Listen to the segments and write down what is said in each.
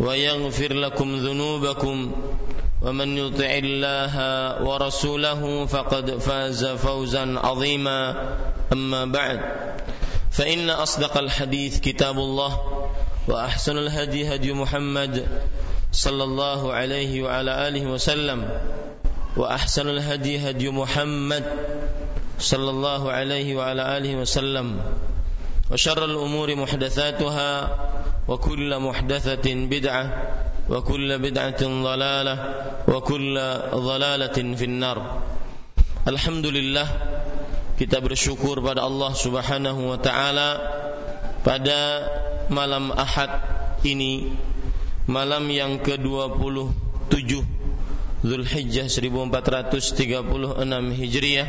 ويغفر لكم ذنوبكم ومن يطع الله ورسوله فقد فاز فوزا عظيما. أما بعد فإن أصدق الحديث كتاب الله وأحسن الهدي هدي محمد صلى الله عليه وعلى آله وسلم وأحسن الهدي هدي محمد صلى الله عليه وعلى آله وسلم. وشر الامور محدثاتها وكل محدثة بدعة وكل بدعة ضلالة وكل ضلالة في النار الحمد لله kita bersyukur pada Allah Subhanahu wa taala pada malam Ahad ini malam yang ke-27 Zulhijjah 1436 Hijriah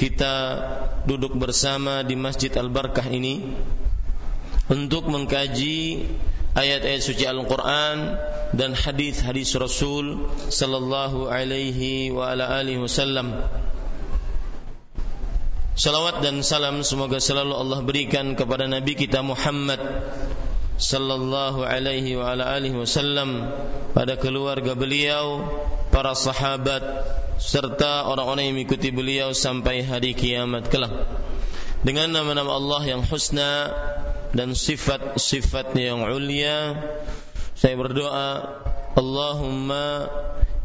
kita duduk bersama di Masjid Al-Barkah ini untuk mengkaji ayat-ayat suci Al-Quran dan hadis-hadis Rasul sallallahu alaihi wa ala alihi wasallam. Salawat dan salam semoga selalu Allah berikan kepada Nabi kita Muhammad sallallahu alaihi wa ala alihi wasallam pada keluarga beliau, para sahabat serta orang-orang yang mengikuti beliau sampai hari kiamat kelak. Dengan nama-nama Allah yang husna dan sifat-sifatnya yang ulia saya berdoa Allahumma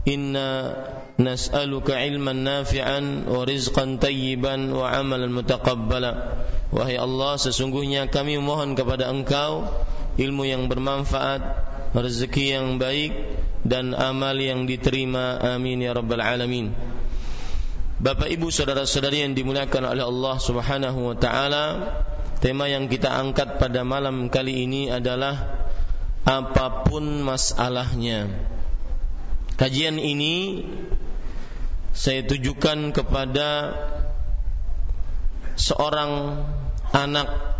inna nas'aluka ilman nafi'an wa rizqan tayyiban wa amalan mutaqabbala wahai Allah sesungguhnya kami mohon kepada engkau ilmu yang bermanfaat rezeki yang baik dan amal yang diterima amin ya rabbal alamin Bapak Ibu saudara-saudari yang dimuliakan oleh Allah Subhanahu wa taala Tema yang kita angkat pada malam kali ini adalah apa pun masalahnya. Kajian ini saya tujukan kepada seorang anak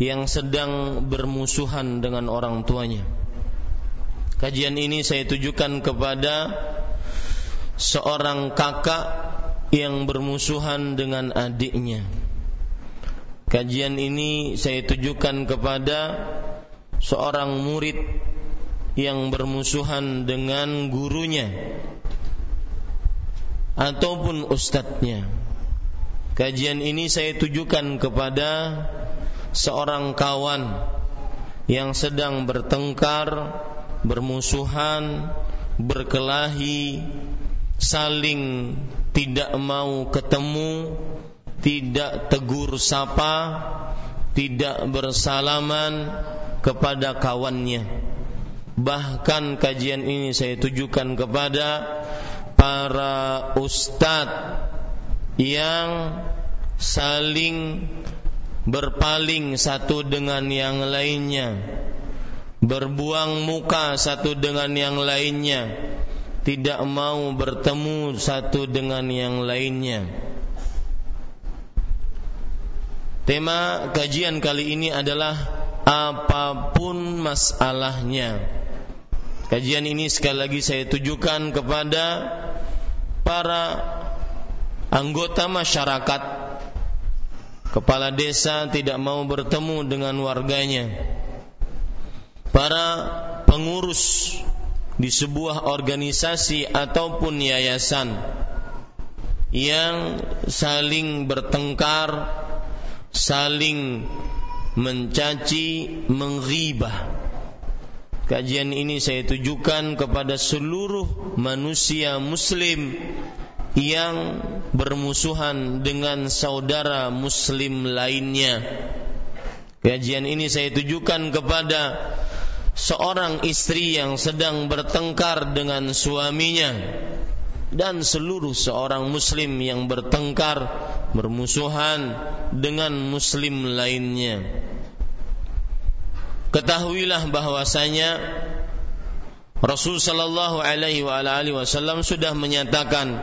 yang sedang bermusuhan dengan orang tuanya. Kajian ini saya tujukan kepada seorang kakak yang bermusuhan dengan adiknya Kajian ini saya tujukan kepada seorang murid yang bermusuhan dengan gurunya ataupun ustadznya. Kajian ini saya tujukan kepada seorang kawan yang sedang bertengkar, bermusuhan, berkelahi, saling tidak mau ketemu tidak tegur sapa, tidak bersalaman kepada kawannya. Bahkan kajian ini saya tujukan kepada para ustadz yang saling berpaling satu dengan yang lainnya, berbuang muka satu dengan yang lainnya, tidak mau bertemu satu dengan yang lainnya. Tema kajian kali ini adalah apa pun masalahnya. Kajian ini sekali lagi saya tujukan kepada para anggota masyarakat kepala desa tidak mau bertemu dengan warganya para pengurus di sebuah organisasi ataupun yayasan yang saling bertengkar, saling mencaci, menghibah. Kajian ini saya tujukan kepada seluruh manusia muslim yang bermusuhan dengan saudara muslim lainnya. Kajian ini saya tujukan kepada seorang istri yang sedang bertengkar dengan suaminya dan seluruh seorang muslim yang bertengkar bermusuhan dengan muslim lainnya ketahuilah bahwasanya Rasul sallallahu alaihi wasallam sudah menyatakan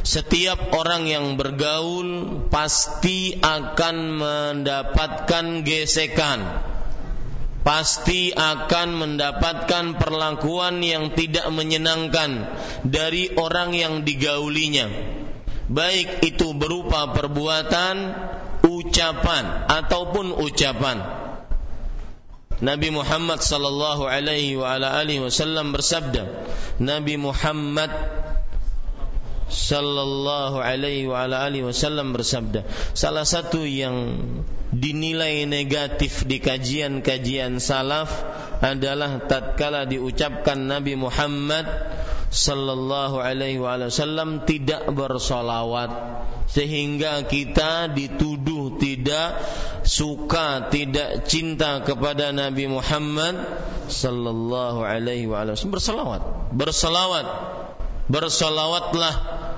setiap orang yang bergaul pasti akan mendapatkan gesekan. Pasti akan mendapatkan perlakuan yang tidak menyenangkan dari orang yang digaulinya. Baik itu berupa perbuatan ucapan ataupun ucapan. Nabi Muhammad sallallahu alaihi wasallam bersabda Nabi Muhammad sallallahu alaihi wa ala alihi wasallam bersabda salah satu yang dinilai negatif di kajian-kajian salaf adalah tatkala diucapkan Nabi Muhammad sallallahu alaihi wasallam tidak bersolawat sehingga kita dituduh tidak suka tidak cinta kepada Nabi Muhammad sallallahu alaihi wasallam. Bersolawat bersolawat bersolawatlah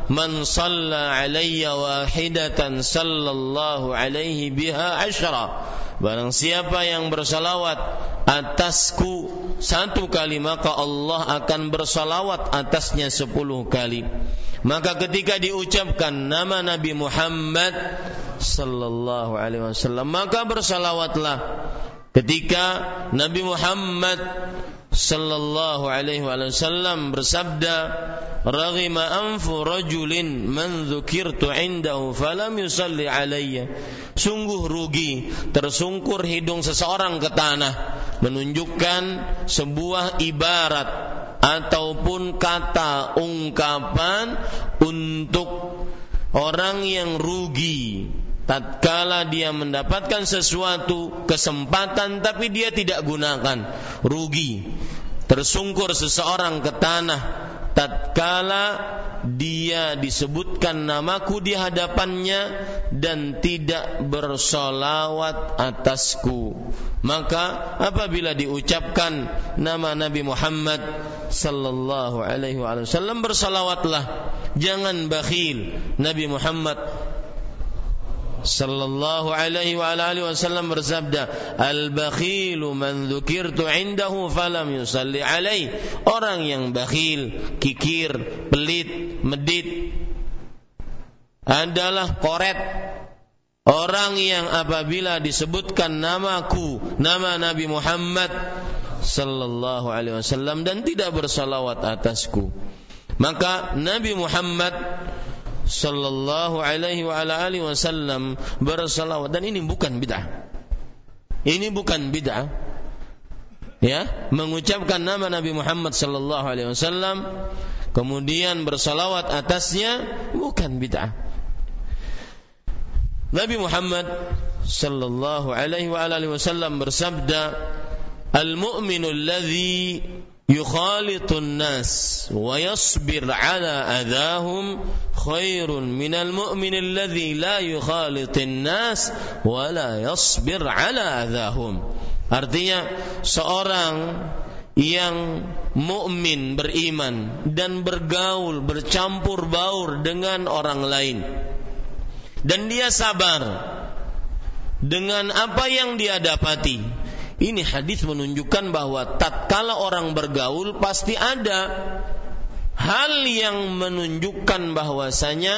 man salla alayya wahidatan sallallahu alaihi biha asyara Barang siapa yang bersalawat atasku satu kali maka Allah akan bersalawat atasnya sepuluh kali. Maka ketika diucapkan nama Nabi Muhammad sallallahu alaihi wasallam maka bersalawatlah ketika Nabi Muhammad sallallahu alaihi wasallam bersabda raghima anfu rajulin man dzukirtu indahu falam yusalli alayya. Sungguh rugi tersungkur hidung seseorang ke tanah menunjukkan sebuah ibarat ataupun kata ungkapan untuk orang yang rugi tatkala dia mendapatkan sesuatu kesempatan tapi dia tidak gunakan rugi. Tersungkur seseorang ke tanah. Tatkala dia disebutkan namaku di hadapannya dan tidak bersolawat atasku maka apabila diucapkan nama Nabi Muhammad sallallahu alaihi wasallam bersolawatlah. Jangan bakhil Nabi Muhammad sallallahu alaihi wa alihi wasallam bersabda al-bakhilu man dzukirtu indahu falam yusalli alaih orang yang bakhil kikir pelit medit adalah koret. Orang yang apabila disebutkan namaku nama Nabi Muhammad sallallahu alaihi wasallam dan tidak bersalawat atasku maka Nabi Muhammad sallallahu alaihi wa ala alihi wasallam bersalawat dan ini bukan bid'ah. Ini bukan bid'ah. Ya, mengucapkan nama Nabi Muhammad sallallahu alaihi wasallam kemudian bersalawat atasnya bukan bid'ah. Nabi Muhammad sallallahu alaihi wa alihi wasallam bersabda, "Al-mu'minu alladhi yukhalitun nas wa yasbir ala adahum khairun minal mu'min alladhi la yukhalitun nas wa la yasbir ala adahum artinya seorang yang mukmin beriman dan bergaul bercampur baur dengan orang lain. Dan dia sabar dengan apa yang dia dapati ini hadis menunjukkan bahwa tatkala orang bergaul pasti ada hal yang menunjukkan bahwasanya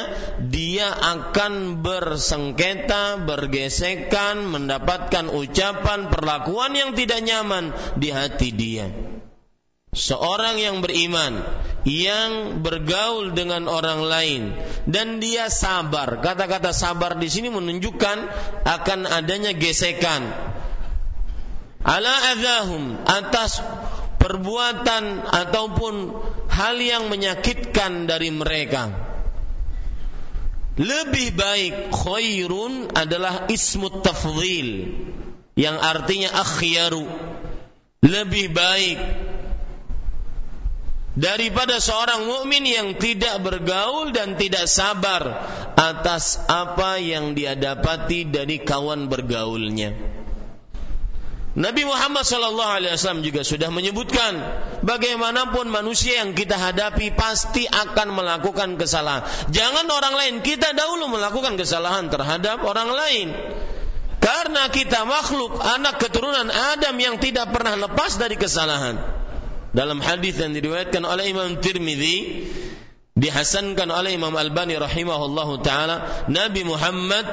dia akan bersengketa, bergesekan, mendapatkan ucapan, perlakuan yang tidak nyaman di hati dia. Seorang yang beriman yang bergaul dengan orang lain dan dia sabar. Kata-kata sabar di sini menunjukkan akan adanya gesekan. Ala adahum atas perbuatan ataupun hal yang menyakitkan dari mereka. Lebih baik khairun adalah ismut tafdhil yang artinya akhyaru. Lebih baik daripada seorang mukmin yang tidak bergaul dan tidak sabar atas apa yang dia dapati dari kawan bergaulnya. Nabi Muhammad sallallahu alaihi wasallam juga sudah menyebutkan bagaimanapun manusia yang kita hadapi pasti akan melakukan kesalahan. Jangan orang lain, kita dahulu melakukan kesalahan terhadap orang lain. Karena kita makhluk anak keturunan Adam yang tidak pernah lepas dari kesalahan. Dalam hadis yang diriwayatkan oleh Imam Tirmidzi dihasankan oleh Imam Albani rahimahullahu taala, Nabi Muhammad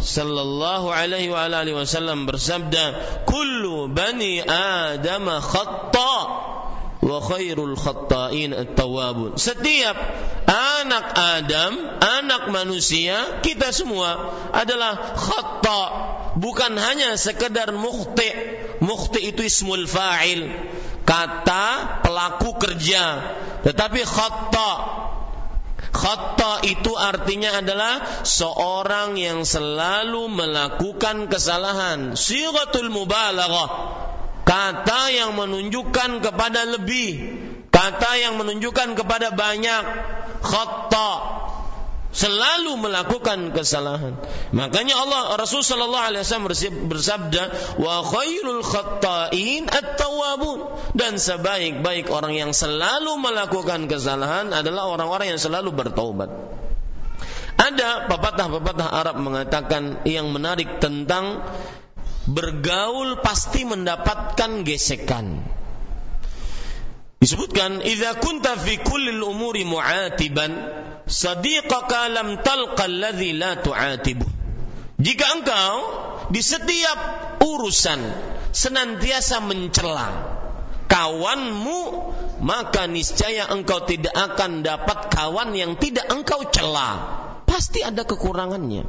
sallallahu alaihi wa alihi wasallam bersabda, "Kullu bani Adam khata wa khairul khatta'in at-tawwabun." Setiap anak Adam, anak manusia, kita semua adalah khata, bukan hanya sekedar mukhti. Mukhti itu ismul fa'il, kata pelaku kerja, tetapi khata Khata itu artinya adalah seorang yang selalu melakukan kesalahan. Siratul mubalaghah. Kata yang menunjukkan kepada lebih, kata yang menunjukkan kepada banyak. Khata selalu melakukan kesalahan. Makanya Allah Rasul sallallahu alaihi wasallam bersabda, "Wa khairul khatta'in at-tawwabun." Dan sebaik-baik orang yang selalu melakukan kesalahan adalah orang-orang yang selalu bertaubat. Ada pepatah-pepatah Arab mengatakan yang menarik tentang bergaul pasti mendapatkan gesekan. Disebutkan, "Idza kunta fi kulli umuri mu'atiban, sadiqaka lam talqa alladhi la tu'atibu. Jika engkau di setiap urusan senantiasa mencela kawanmu, maka niscaya engkau tidak akan dapat kawan yang tidak engkau cela. Pasti ada kekurangannya.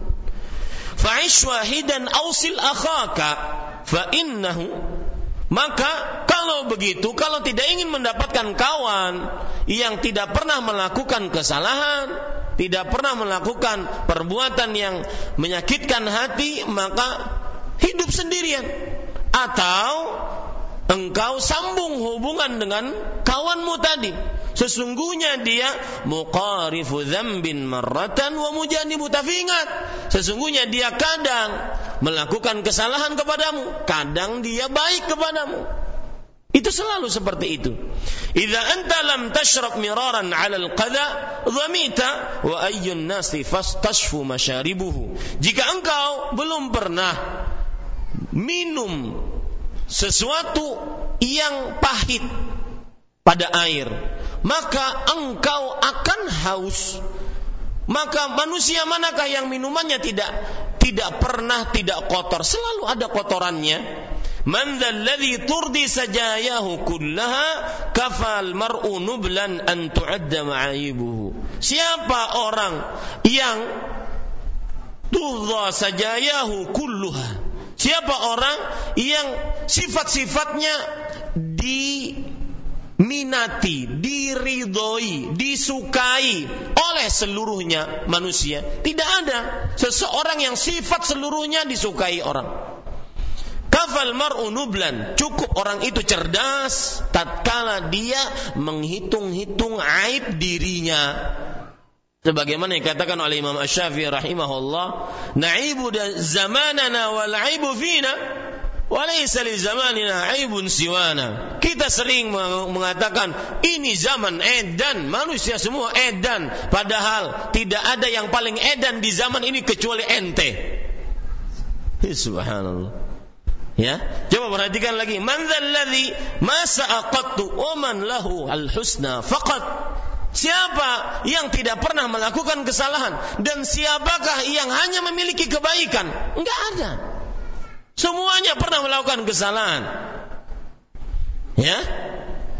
Fa'ish wahidan ausil akhaka fa innahu maka kalau begitu, kalau tidak ingin mendapatkan kawan yang tidak pernah melakukan kesalahan, tidak pernah melakukan perbuatan yang menyakitkan hati, maka hidup sendirian. Atau engkau sambung hubungan dengan kawanmu tadi. Sesungguhnya dia muqarifu dzambin marratan wa mujanibu tafingat. Sesungguhnya dia kadang melakukan kesalahan kepadamu, kadang dia baik kepadamu. Itu selalu seperti itu. Idza anta lam tashrab miraran 'ala al-qadha, dhamita wa ayyun nasi fastashfu masharibuhu. Jika engkau belum pernah minum sesuatu yang pahit pada air, maka engkau akan haus. Maka manusia manakah yang minumannya tidak tidak pernah tidak kotor, selalu ada kotorannya. Man dzalladzi turdi sajayahu kullaha kafal mar'u nublan an tu'adda ma'ayibuhu. Siapa orang yang turda sajayahu kulluha? Siapa orang yang sifat-sifatnya di minati, diridhoi, disukai oleh seluruhnya manusia. Tidak ada seseorang yang sifat seluruhnya disukai orang. Kafal mar'u nublan, cukup orang itu cerdas tatkala dia menghitung-hitung aib dirinya. Sebagaimana yang dikatakan oleh Imam Asy-Syafi'i rahimahullah, "Na'ibu zamanana wal 'aibu fina." Walaysa li zamanina aibun siwana. Kita sering mengatakan ini zaman edan, manusia semua edan, padahal tidak ada yang paling edan di zaman ini kecuali ente. Subhanallah. Ya, coba perhatikan lagi. Man dzalladzi ma sa'aqattu wa man lahu al-husna faqat. Siapa yang tidak pernah melakukan kesalahan dan siapakah yang hanya memiliki kebaikan? Enggak ada. Semuanya pernah melakukan kesalahan. Ya.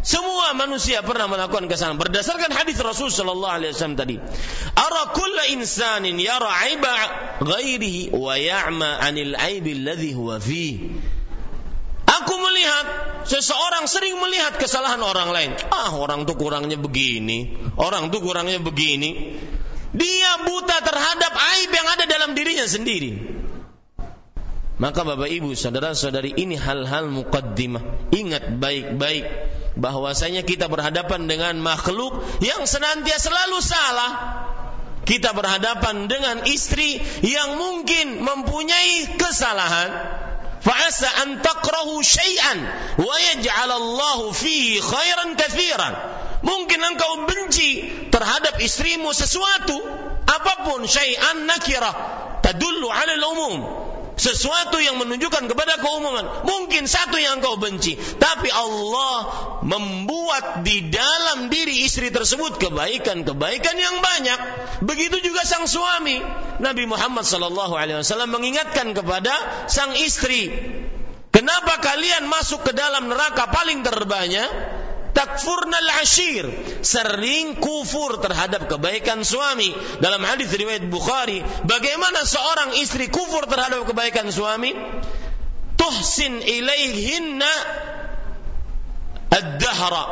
Semua manusia pernah melakukan kesalahan berdasarkan hadis Rasul sallallahu alaihi wasallam tadi. Ara kullu insanin yara aiba ghairihi wa ya'ma 'anil aibi alladhi huwa fi. Aku melihat seseorang sering melihat kesalahan orang lain. Ah, orang tuh kurangnya begini, orang tuh kurangnya begini. Dia buta terhadap aib yang ada dalam dirinya sendiri. Maka Bapak Ibu, saudara-saudari ini hal-hal muqaddimah. Ingat baik-baik bahwasanya kita berhadapan dengan makhluk yang senantiasa selalu salah. Kita berhadapan dengan istri yang mungkin mempunyai kesalahan. فعسى أن تكرهوا شيئا ويجعل الله فيه خيرا كثيرا. ممكن أنك أبنجي ترهدب إسريم وسسواتو أبابون شيئا نكرة تدل على الأموم sesuatu yang menunjukkan kepada keumuman. Mungkin satu yang kau benci, tapi Allah membuat di dalam diri istri tersebut kebaikan-kebaikan yang banyak. Begitu juga sang suami. Nabi Muhammad sallallahu alaihi wasallam mengingatkan kepada sang istri, "Kenapa kalian masuk ke dalam neraka paling terbanyak?" Takfurnal ashir sering kufur terhadap kebaikan suami. Dalam hadis riwayat Bukhari bagaimana seorang istri kufur terhadap kebaikan suami? Tuhsin ilaihinna ad-dahra.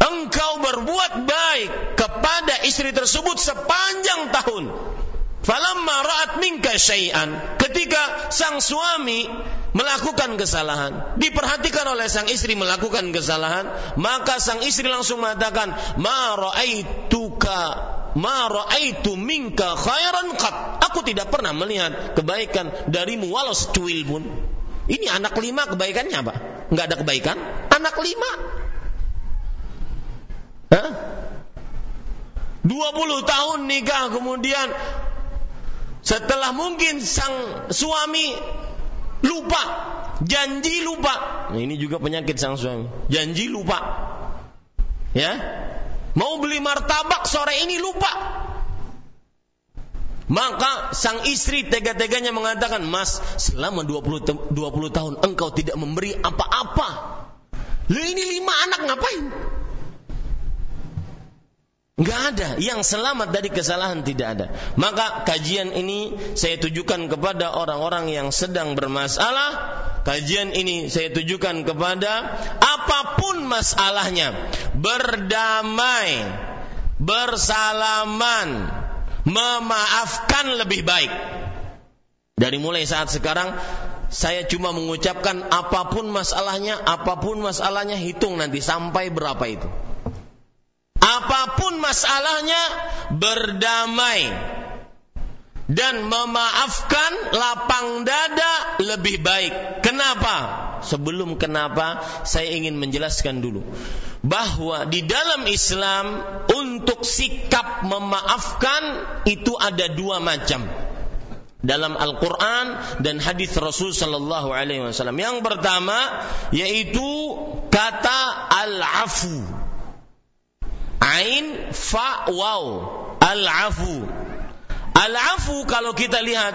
Engkau berbuat baik kepada istri tersebut sepanjang tahun falamma ra'at minka syai'an ketika sang suami melakukan kesalahan, diperhatikan oleh sang istri melakukan kesalahan, maka sang istri langsung mengatakan, "Ma ra'aituka ma ra'aitu minka khairan qat." Aku tidak pernah melihat kebaikan darimu walau secuil pun. Ini anak lima kebaikannya apa? Enggak ada kebaikan? Anak lima. Hah? 20 tahun nikah kemudian setelah mungkin sang suami lupa, janji lupa. Nah, ini juga penyakit sang suami. Janji lupa. Ya. Mau beli martabak sore ini lupa. Maka sang istri tega-teganya mengatakan, "Mas, selama 20 20 tahun engkau tidak memberi apa-apa. Lu ini lima anak ngapain?" Enggak ada yang selamat dari kesalahan tidak ada. Maka kajian ini saya tujukan kepada orang-orang yang sedang bermasalah. Kajian ini saya tujukan kepada apa pun masalahnya, berdamai, bersalaman, memaafkan lebih baik. Dari mulai saat sekarang saya cuma mengucapkan apa pun masalahnya, apa pun masalahnya hitung nanti sampai berapa itu. Apa pun masalahnya berdamai dan memaafkan lapang dada lebih baik. Kenapa? Sebelum kenapa saya ingin menjelaskan dulu bahwa di dalam Islam untuk sikap memaafkan itu ada dua macam dalam Al-Quran dan hadis Rasul Sallallahu Alaihi Wasallam. Yang pertama yaitu kata al-afu Ain fa waw. Al-afu. Al-afu kalau kita lihat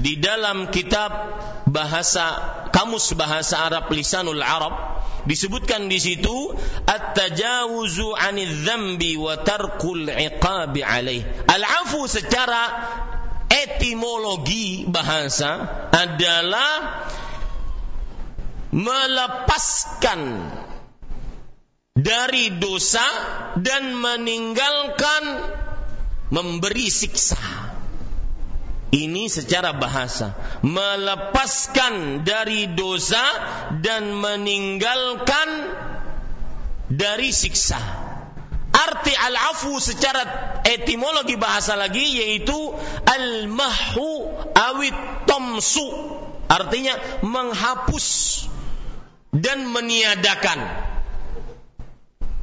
di dalam kitab bahasa kamus bahasa Arab lisanul Arab disebutkan di situ at-tajawuzu 'anil dzambi wa tarkul 'iqabi alaih. Al-afu secara etimologi bahasa adalah melepaskan dari dosa dan meninggalkan memberi siksa. Ini secara bahasa melepaskan dari dosa dan meninggalkan dari siksa. Arti al-afu secara etimologi bahasa lagi yaitu al-mahu awit tomsu. Artinya menghapus dan meniadakan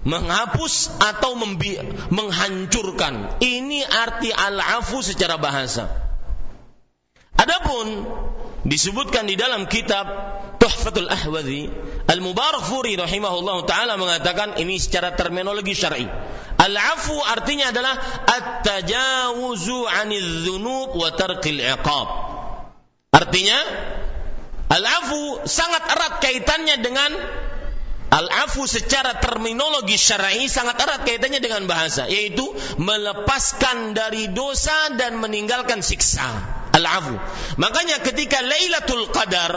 menghapus atau menghancurkan. Ini arti al-afu secara bahasa. Adapun disebutkan di dalam kitab Tuhfatul Ahwadhi, Al-Mubarak Furi rahimahullah taala mengatakan ini secara terminologi syar'i. Al-afu artinya adalah at-tajawuzu 'anil wa tarkil iqab. Artinya al-afu sangat erat kaitannya dengan Al-afu secara terminologi syar'i sangat erat kaitannya dengan bahasa, yaitu melepaskan dari dosa dan meninggalkan siksa. Al-afu. Makanya ketika Lailatul Qadar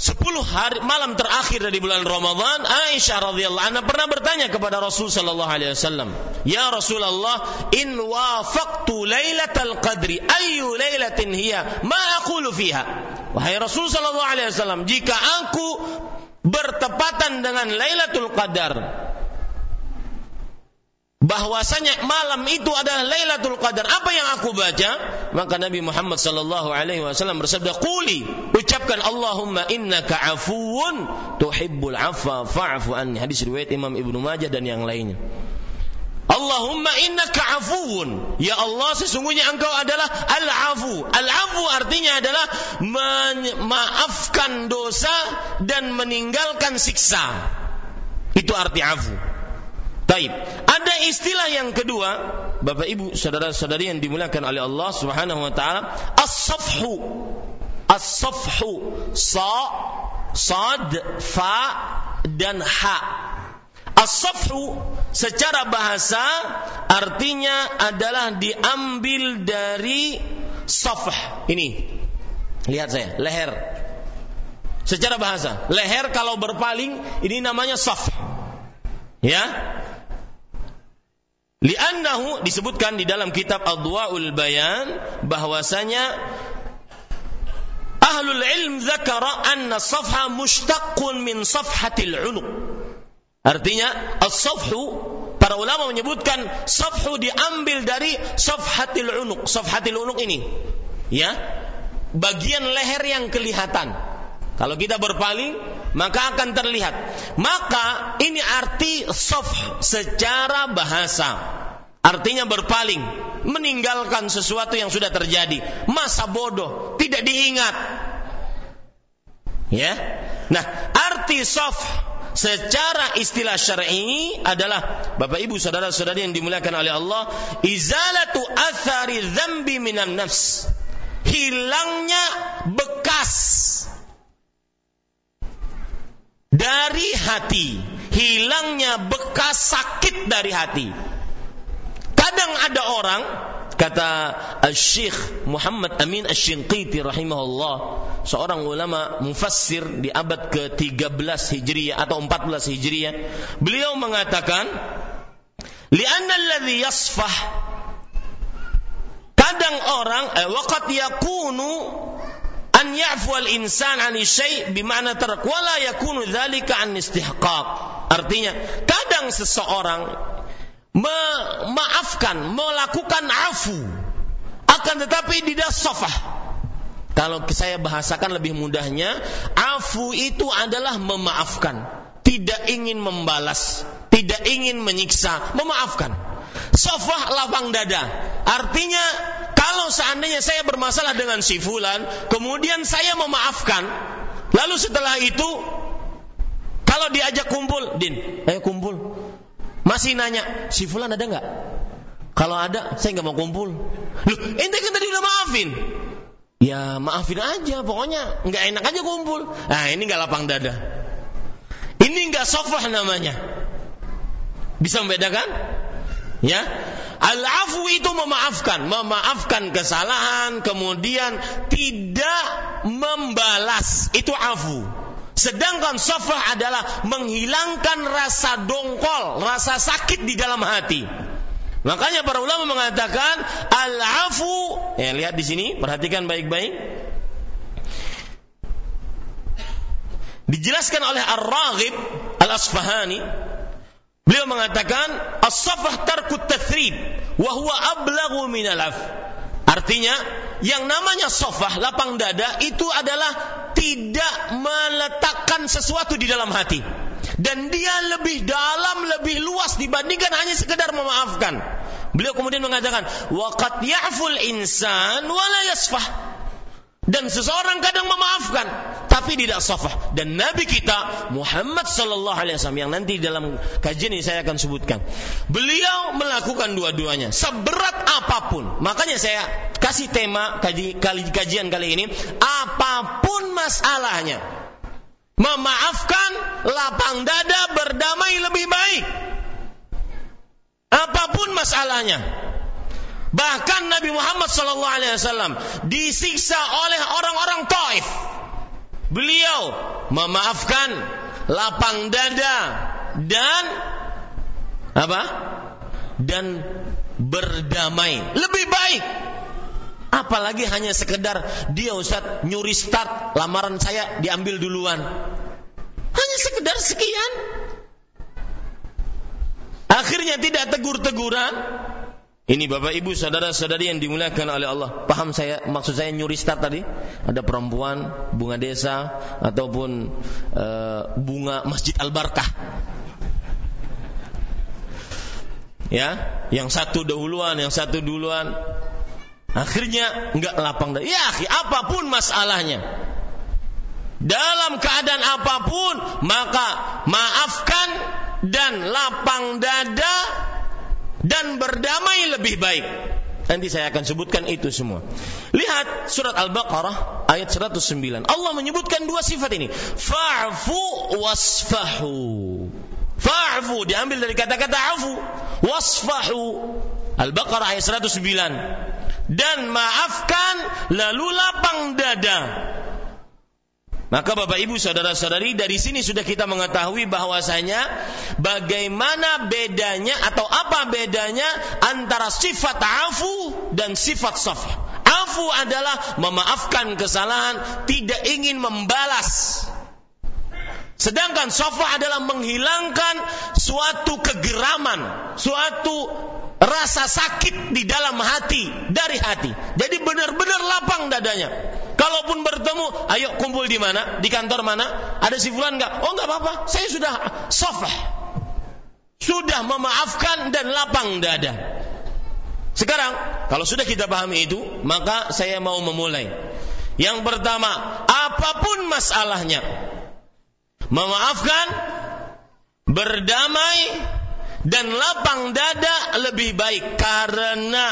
10 hari malam terakhir dari bulan Ramadan, Aisyah radhiyallahu anha pernah bertanya kepada Rasul sallallahu alaihi wasallam, "Ya Rasulullah, in wafaqtu lailatal qadri, ayyu lailatin hiya? Ma aqulu fiha?" Wahai Rasul sallallahu alaihi wasallam, jika aku bertepatan dengan Lailatul Qadar, bahwasanya malam itu adalah Lailatul Qadar. Apa yang aku baca? Maka Nabi Muhammad sallallahu alaihi wasallam bersabda, "Quli, ucapkan Allahumma innaka afuwun tuhibbul afwa fa'fu anni." Hadis riwayat Imam Ibnu Majah dan yang lainnya. Allahumma innaka afuwun. Ya Allah, sesungguhnya engkau adalah al-afu. Al-afu artinya adalah memaafkan dosa dan meninggalkan siksa. Itu arti afu. Taib. Ada istilah yang kedua, Bapak Ibu, saudara-saudari yang dimuliakan oleh Allah Subhanahu wa taala, as-safhu. As-safhu. Sa, sad, fa dan ha. As-safhu secara bahasa artinya adalah diambil dari safh. Ini. Lihat saya, leher. Secara bahasa, leher kalau berpaling ini namanya safh. Ya, Li'annahu disebutkan di dalam kitab Adwa'ul Bayan bahwasanya Ahlul ilm zakara anna safha mushtaqqun min safhatil unuq. Artinya as-safhu para ulama menyebutkan safhu diambil dari safhatil unuq. Safhatil unuq ini ya bagian leher yang kelihatan. Kalau kita berpaling maka akan terlihat. Maka ini arti soft secara bahasa. Artinya berpaling, meninggalkan sesuatu yang sudah terjadi, masa bodoh, tidak diingat. Ya. Nah, arti soft secara istilah syar'i adalah Bapak Ibu saudara-saudari yang dimuliakan oleh Allah, izalatu athari dzambi minan nafs. Hilangnya bekas dari hati, hilangnya bekas sakit dari hati. Kadang ada orang kata Syekh Muhammad Amin Asy-Shinqiti rahimahullah, seorang ulama mufassir di abad ke-13 Hijriah atau 14 Hijriah, beliau mengatakan, "Li'anna alladhi yasfah" Kadang orang eh, waqad yakunu an ya'fu al-insan 'an syai' bima'na tarak wala yakunu dzalika an istihqaq. Artinya, kadang seseorang memaafkan, melakukan afu akan tetapi tidak safah. Kalau saya bahasakan lebih mudahnya, afu itu adalah memaafkan, tidak ingin membalas, tidak ingin menyiksa, memaafkan. Sofah lapang dada. Artinya kalau seandainya saya bermasalah dengan si fulan, kemudian saya memaafkan, lalu setelah itu kalau diajak kumpul, Din, ayo kumpul. Masih nanya, si fulan ada nggak? Kalau ada, saya nggak mau kumpul. Loh, ente kan tadi udah maafin. Ya maafin aja, pokoknya nggak enak aja kumpul. Nah ini nggak lapang dada. Ini nggak sofah namanya. Bisa membedakan? Ya, al-afu itu memaafkan, memaafkan kesalahan, kemudian tidak membalas. Itu afu. Sedangkan safah adalah menghilangkan rasa dongkol, rasa sakit di dalam hati. Makanya para ulama mengatakan al-afu, ya lihat di sini, perhatikan baik-baik. Dijelaskan oleh Ar-Raghib Al-Asfahani Beliau mengatakan as-safah tarkut tathrib wa huwa ablaghu minal Artinya yang namanya sofah lapang dada itu adalah tidak meletakkan sesuatu di dalam hati dan dia lebih dalam lebih luas dibandingkan hanya sekedar memaafkan. Beliau kemudian mengatakan ya'ful insan wala yasfah dan seseorang kadang memaafkan tapi tidak safah dan nabi kita Muhammad sallallahu alaihi wasallam yang nanti dalam kajian ini saya akan sebutkan beliau melakukan dua-duanya seberat apa pun makanya saya kasih tema kaji, kali, kajian kali ini apa pun masalahnya Memaafkan, lapang dada, berdamai lebih baik. Apa pun masalahnya. Bahkan Nabi Muhammad SAW disiksa oleh orang-orang Taif. Beliau memaafkan, lapang dada dan apa? Dan berdamai. Lebih baik. Apalagi hanya sekedar dia Ustaz nyuri start lamaran saya diambil duluan. Hanya sekedar sekian. Akhirnya tidak tegur-teguran. Ini Bapak Ibu saudara-saudari yang dimuliakan oleh Allah. Paham saya maksud saya nyuri start tadi? Ada perempuan bunga desa ataupun uh, bunga Masjid Al-Barkah. Ya, yang satu dahuluan, yang satu duluan. Akhirnya enggak lapang dada. Ya, apa pun masalahnya. Dalam keadaan apa pun, maka maafkan dan lapang dada dan berdamai lebih baik. Nanti saya akan sebutkan itu semua. Lihat surat Al-Baqarah ayat 109. Allah menyebutkan dua sifat ini. Fa'fu wasfahu. Fa'fu diambil dari kata-kata afu. Wasfahu. Al-Baqarah ayat 109. Dan maafkan lalu lapang dada maka Bapak Ibu saudara-saudari dari sini sudah kita mengetahui bahwasanya bagaimana bedanya atau apa bedanya antara sifat afu dan sifat safah. Afu adalah memaafkan kesalahan, tidak ingin membalas. Sedangkan sofa adalah menghilangkan suatu kegeraman, suatu rasa sakit di dalam hati dari hati. Jadi benar-benar lapang dadanya. Kalaupun bertemu, ayo kumpul di mana? Di kantor mana? Ada si fulan enggak? Oh enggak apa-apa, saya sudah sofah. Sudah memaafkan dan lapang dada. Sekarang, kalau sudah kita pahami itu, maka saya mau memulai. Yang pertama, apa pun masalahnya, memaafkan, berdamai, dan lapang dada lebih baik karena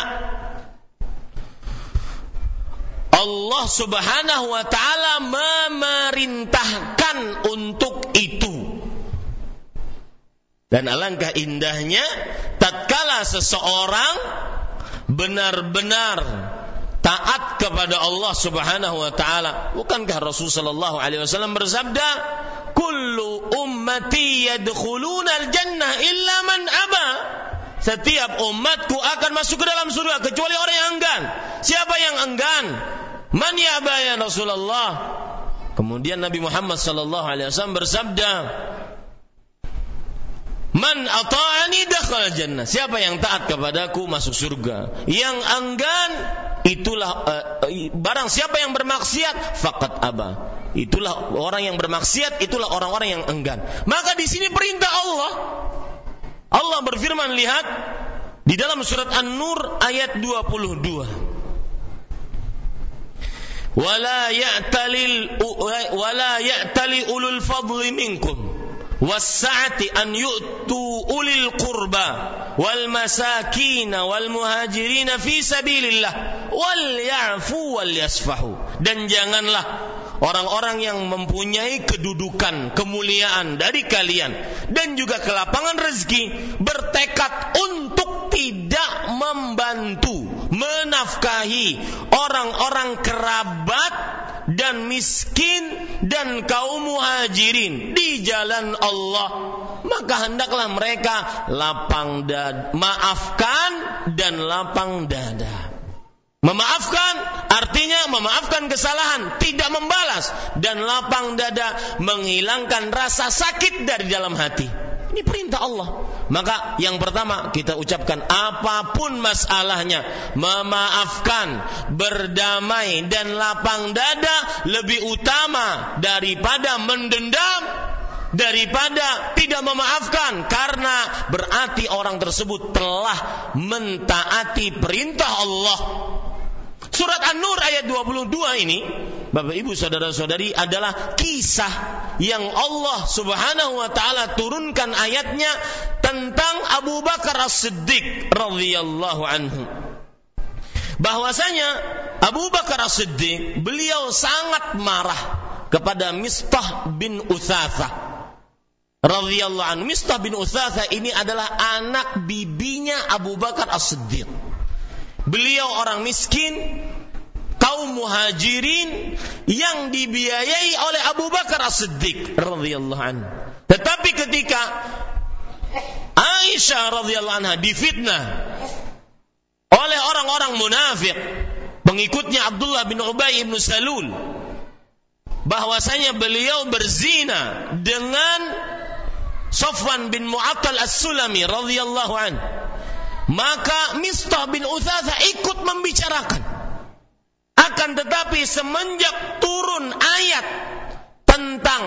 Allah Subhanahu wa taala memerintahkan untuk itu. Dan alangkah indahnya tatkala seseorang benar-benar taat kepada Allah Subhanahu wa taala. Bukankah Rasul sallallahu alaihi wasallam bersabda, "Kullu ummati yadkhuluna al-jannah illa man aba." Setiap umatku akan masuk ke dalam surga kecuali orang yang enggan. Siapa yang enggan? Man ya Rasulullah? Kemudian Nabi Muhammad sallallahu alaihi wasallam bersabda, Man ata'ani dakhal jannah. Siapa yang taat kepadaku masuk surga. Yang enggan itulah uh, barang siapa yang bermaksiat fakat aba. Itulah orang yang bermaksiat, itulah orang-orang yang enggan. Maka di sini perintah Allah. Allah berfirman lihat di dalam surat An-Nur ayat 22 wala ya'talil eh, wala ya'tali ulul fadli minkum. Was-sa'ati an yu'tu ulil qurba wal masakin wal muhajirin fi sabilillah. Wal ya'fu wal yasfahu. Dan janganlah orang-orang yang mempunyai kedudukan kemuliaan dari kalian dan juga kelapangan rezeki bertekad untuk tidak membantu menafkahi orang-orang kerabat dan miskin dan kaum muhajirin di jalan Allah. Maka hendaklah mereka lapang dada maafkan dan lapang dada. Memaafkan artinya memaafkan kesalahan, tidak membalas. Dan lapang dada menghilangkan rasa sakit dari dalam hati. Ini perintah Allah. Maka yang pertama kita ucapkan apa pun masalahnya, memaafkan, berdamai dan lapang dada lebih utama daripada mendendam daripada tidak memaafkan karena berarti orang tersebut telah mentaati perintah Allah Surat An-Nur ayat 22 ini, Bapak Ibu saudara-saudari adalah kisah yang Allah Subhanahu wa taala turunkan ayatnya tentang Abu Bakar As-Siddiq radhiyallahu anhu. Bahwasanya Abu Bakar As-Siddiq beliau sangat marah kepada Mistah bin Utsatsa radhiyallahu anhu. Mistah bin Utsatsa ini adalah anak bibinya Abu Bakar As-Siddiq. Beliau orang miskin, kaum muhajirin yang dibiayai oleh Abu Bakar As-Siddiq radhiyallahu anhu. Tetapi ketika Aisyah radhiyallahu anha difitnah oleh orang-orang munafik pengikutnya Abdullah bin Ubay bin Salul bahwasanya beliau berzina dengan Sofwan bin Mu'attal As-Sulami radhiyallahu an. Maka Mistah bin Utsatsa ikut membicarakan. Akan tetapi semenjak turun ayat tentang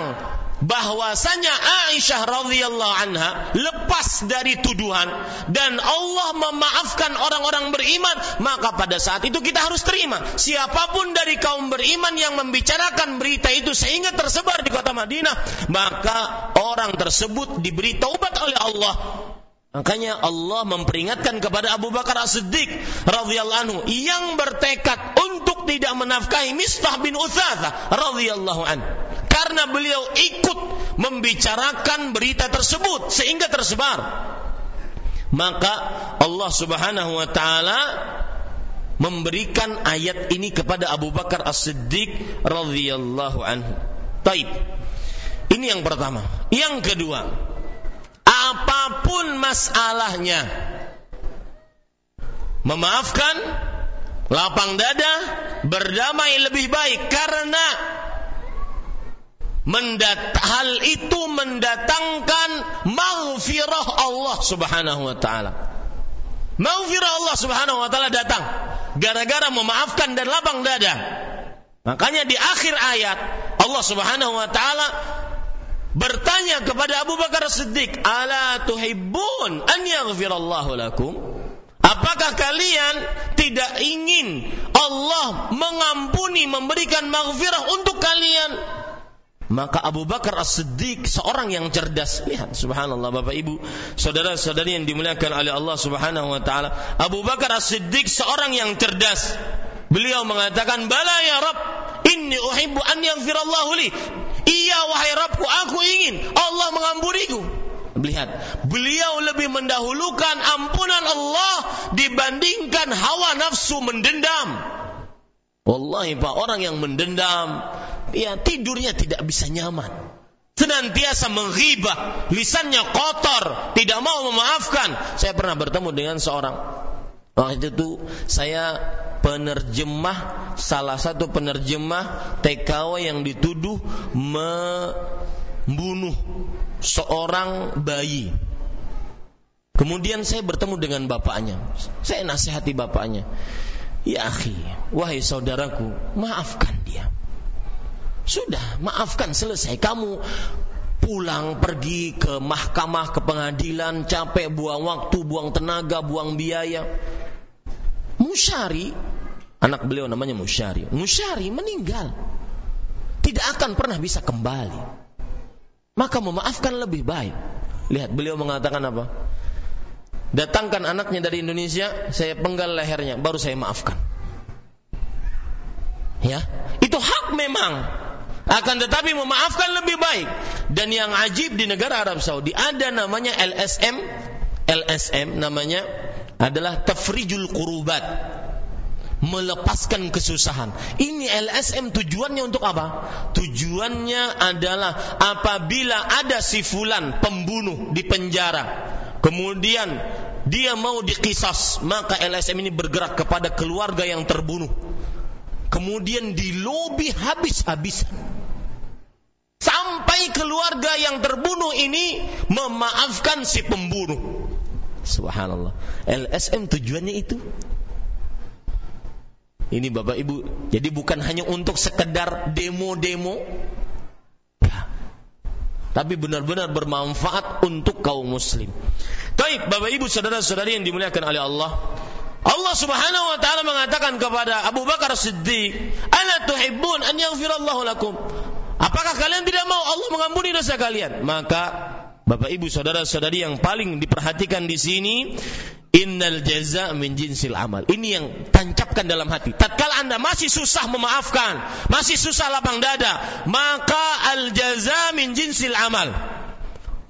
bahwasanya Aisyah radhiyallahu anha lepas dari tuduhan dan Allah memaafkan orang-orang beriman maka pada saat itu kita harus terima siapa pun dari kaum beriman yang membicarakan berita itu sehingga tersebar di kota Madinah maka orang tersebut diberi taubat oleh Allah Makanya Allah memperingatkan kepada Abu Bakar As-Siddiq radhiyallahu anhu yang bertekad untuk tidak menafkahi Mistah bin Utsatsa radhiyallahu anhu karena beliau ikut membicarakan berita tersebut sehingga tersebar. Maka Allah Subhanahu wa taala memberikan ayat ini kepada Abu Bakar As-Siddiq radhiyallahu anhu. Taib. Ini yang pertama. Yang kedua, apa pun masalahnya memaafkan lapang dada berdamai lebih baik karena mendat hal itu mendatangkan maghfirah Allah Subhanahu wa taala. Maghfirah Allah Subhanahu wa taala datang gara-gara memaafkan dan lapang dada. Makanya di akhir ayat Allah Subhanahu wa taala bertanya kepada Abu Bakar Siddiq, "Ala tuhibbun an yaghfirallahu lakum?" Apakah kalian tidak ingin Allah mengampuni memberikan maghfirah untuk kalian? Maka Abu Bakar As-Siddiq seorang yang cerdas. Lihat subhanallah Bapak Ibu, saudara-saudari yang dimuliakan oleh Allah Subhanahu wa taala. Abu Bakar As-Siddiq seorang yang cerdas. Beliau mengatakan, "Bala ya Rabb, inni uhibbu an yaghfirallahu li." Iya wahai Rabbku, aku ingin Allah mengampuniku. Lihat, beliau lebih mendahulukan ampunan Allah dibandingkan hawa nafsu mendendam. Wallahi Pak, orang yang mendendam, ya tidurnya tidak bisa nyaman. Senantiasa menghibah, lisannya kotor, tidak mau memaafkan. Saya pernah bertemu dengan seorang waktu itu saya penerjemah salah satu penerjemah TKW yang dituduh membunuh seorang bayi. Kemudian saya bertemu dengan bapaknya. Saya nasihati bapaknya. Ya akhi, wahai saudaraku, maafkan dia. Sudah, maafkan selesai. Kamu pulang pergi ke mahkamah, ke pengadilan, capek buang waktu, buang tenaga, buang biaya. Musyari, anak beliau namanya Musyari. Musyari meninggal. Tidak akan pernah bisa kembali. Maka memaafkan lebih baik. Lihat, beliau mengatakan apa? Datangkan anaknya dari Indonesia, saya penggal lehernya, baru saya maafkan. Ya, itu hak memang akan tetapi memaafkan lebih baik. Dan yang ajib di negara Arab Saudi ada namanya LSM, LSM namanya adalah tafrijul qurubat. Melepaskan kesusahan. Ini LSM tujuannya untuk apa? Tujuannya adalah apabila ada si fulan pembunuh di penjara, kemudian dia mau dikisas, maka LSM ini bergerak kepada keluarga yang terbunuh. Kemudian dilobi habis-habisan Sampai keluarga yang terbunuh ini memaafkan si pembunuh. Subhanallah. LSM tujuannya itu. Ini Bapak Ibu, jadi bukan hanya untuk sekedar demo-demo. Tapi benar-benar bermanfaat untuk kaum muslim. Baik, Bapak Ibu, saudara-saudari yang dimuliakan oleh Allah. Allah Subhanahu wa taala mengatakan kepada Abu Bakar Siddiq, "Ala tuhibbun an yaghfirallahu lakum?" Apakah kalian tidak mau Allah mengampuni dosa kalian? Maka Bapak Ibu saudara-saudari yang paling diperhatikan di sini Innal jaza min jinsil amal. Ini yang tancapkan dalam hati. Tatkala Anda masih susah memaafkan, masih susah lapang dada, maka al jaza min jinsil amal.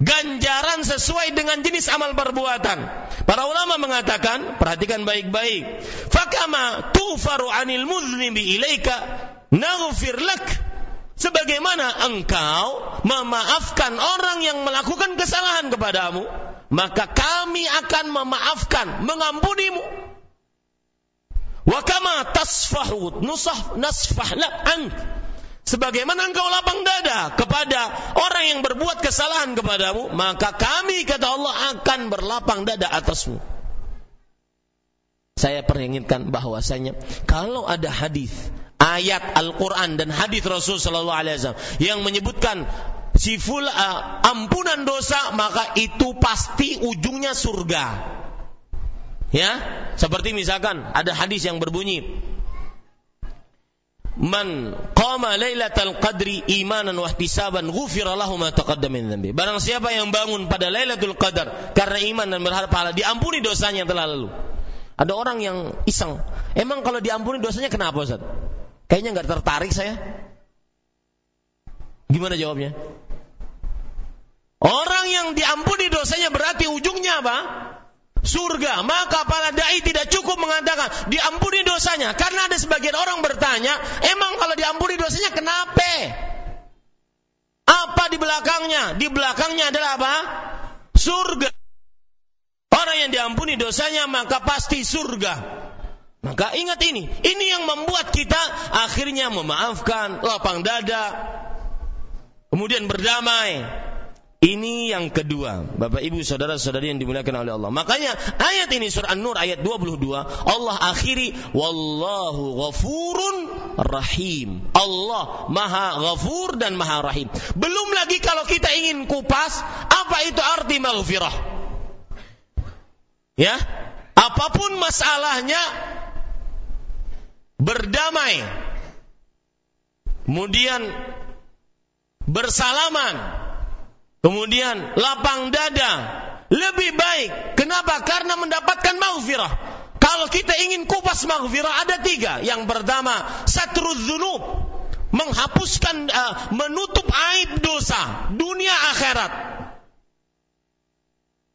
Ganjaran sesuai dengan jenis amal perbuatan. Para ulama mengatakan, perhatikan baik-baik. Fakama tufaru anil muzlimi ilaika naghfir lak. Sebagaimana engkau memaafkan orang yang melakukan kesalahan kepadamu, maka kami akan memaafkan, mengampunimu. Wa kama tasfahu nusah an sebagaimana engkau lapang dada kepada orang yang berbuat kesalahan kepadamu, maka kami kata Allah akan berlapang dada atasmu. Saya peringatkan bahwasanya kalau ada hadis, ayat Al-Qur'an dan hadis Rasul sallallahu alaihi wasallam yang menyebutkan siful uh, ampunan dosa maka itu pasti ujungnya surga. Ya, seperti misalkan ada hadis yang berbunyi Man qama lailatal qadri imanan wa ihtisaban ghufira lahu ma taqaddama min dhanbi. Barang siapa yang bangun pada Lailatul Qadar karena iman dan berharap pahala, diampuni dosanya yang telah lalu. Ada orang yang iseng. Emang kalau diampuni dosanya kenapa Ustaz? Kayaknya nggak tertarik saya. Gimana jawabnya? Orang yang diampuni dosanya berarti ujungnya apa? Surga. Maka para dai tidak cukup mengatakan diampuni dosanya. Karena ada sebagian orang bertanya, emang kalau diampuni dosanya kenapa? Apa di belakangnya? Di belakangnya adalah apa? Surga. Orang yang diampuni dosanya maka pasti surga. Maka ingat ini, ini yang membuat kita akhirnya memaafkan, lapang dada, kemudian berdamai, ini yang kedua, Bapak Ibu saudara-saudari yang dimuliakan oleh Allah. Makanya ayat ini surah An-Nur ayat 22, Allah akhiri wallahu ghafurun rahim. Allah Maha Ghafur dan Maha Rahim. Belum lagi kalau kita ingin kupas apa itu arti maghfirah. Ya, apa pun masalahnya berdamai. Kemudian bersalaman Kemudian lapang dada lebih baik. Kenapa? Karena mendapatkan maghfirah. Kalau kita ingin kupas maghfirah ada tiga. Yang pertama, satrul dzunub, menghapuskan uh, menutup aib dosa dunia akhirat.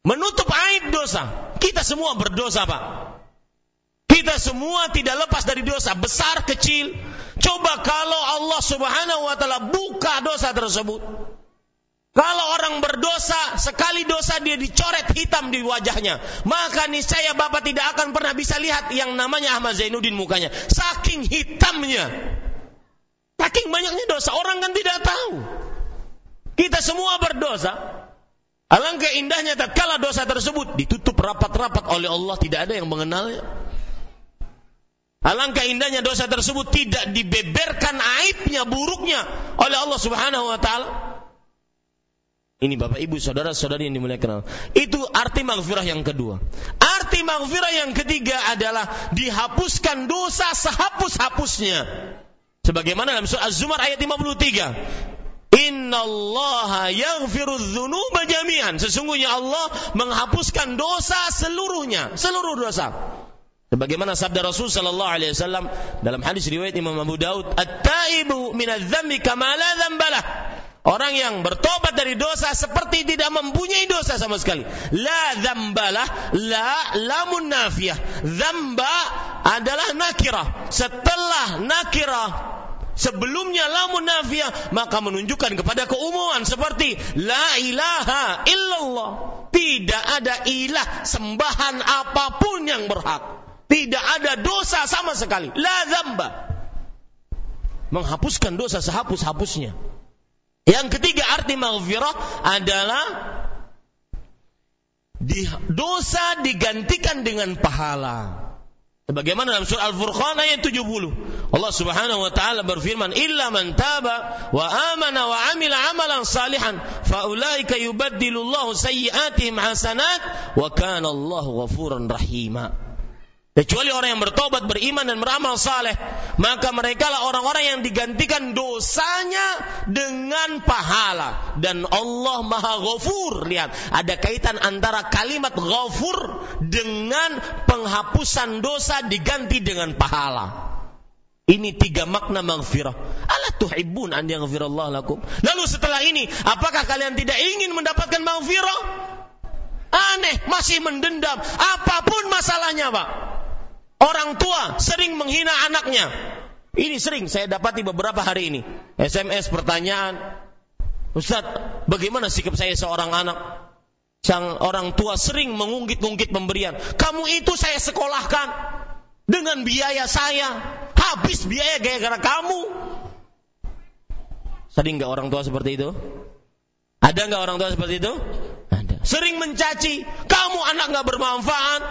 Menutup aib dosa. Kita semua berdosa, Pak. Kita semua tidak lepas dari dosa, besar kecil. Coba kalau Allah Subhanahu wa taala buka dosa tersebut, kalau orang berdosa, sekali dosa dia dicoret hitam di wajahnya. Maka niscaya Bapak tidak akan pernah bisa lihat yang namanya Ahmad Zainuddin mukanya. Saking hitamnya. Saking banyaknya dosa. Orang kan tidak tahu. Kita semua berdosa. Alangkah indahnya tatkala dosa tersebut ditutup rapat-rapat oleh Allah. Tidak ada yang mengenalnya. Alangkah indahnya dosa tersebut tidak dibeberkan aibnya, buruknya oleh Allah subhanahu wa ta'ala. Ini Bapak Ibu saudara-saudari yang dimuliakan Allah. Itu arti maghfirah yang kedua. Arti maghfirah yang ketiga adalah dihapuskan dosa sehapus-hapusnya. Sebagaimana dalam surah Az-Zumar ayat 53. Inna Allah yaghfiru dzunuba jami'an. Sesungguhnya Allah menghapuskan dosa seluruhnya, seluruh dosa. Sebagaimana sabda Rasul sallallahu alaihi wasallam dalam hadis riwayat Imam Abu Daud, "At-taibu minadz-dzambi kama la dzambalah." Orang yang bertobat dari dosa seperti tidak mempunyai dosa sama sekali. La dzambalah, la lamun nafiyah. Dzamba adalah nakirah. Setelah nakirah sebelumnya lamun nafiyah maka menunjukkan kepada keumuman seperti la ilaha illallah. Tidak ada ilah sembahan apa pun yang berhak. Tidak ada dosa sama sekali. La dzamba. Menghapuskan dosa sehapus-hapusnya. Yang ketiga arti maghfirah adalah di, dosa digantikan dengan pahala. Sebagaimana dalam surah Al-Furqan ayat 70. Allah Subhanahu wa taala berfirman, "Illa man taba wa amana wa amila amalan salihan, faulaika yubaddilullahu sayyi'atihim hasanat wa kana Allahu ghafuran rahima." Kecuali orang yang bertobat, beriman dan beramal saleh, maka mereka lah orang-orang yang digantikan dosanya dengan pahala dan Allah Maha Ghafur. Lihat, ada kaitan antara kalimat ghafur dengan penghapusan dosa diganti dengan pahala. Ini tiga makna maghfirah. Ala tuhibbun an yaghfirallahu lakum. Lalu setelah ini, apakah kalian tidak ingin mendapatkan maghfirah? Aneh, masih mendendam. Apa pun masalahnya, Pak. Orang tua sering menghina anaknya. Ini sering saya dapati beberapa hari ini. SMS pertanyaan. Ustaz, bagaimana sikap saya seorang anak? Sang orang tua sering mengungkit-ungkit pemberian. Kamu itu saya sekolahkan dengan biaya saya. Habis biaya gara-gara kamu. Sering nggak orang tua seperti itu? Ada nggak orang tua seperti itu? Ada. Sering mencaci, kamu anak nggak bermanfaat,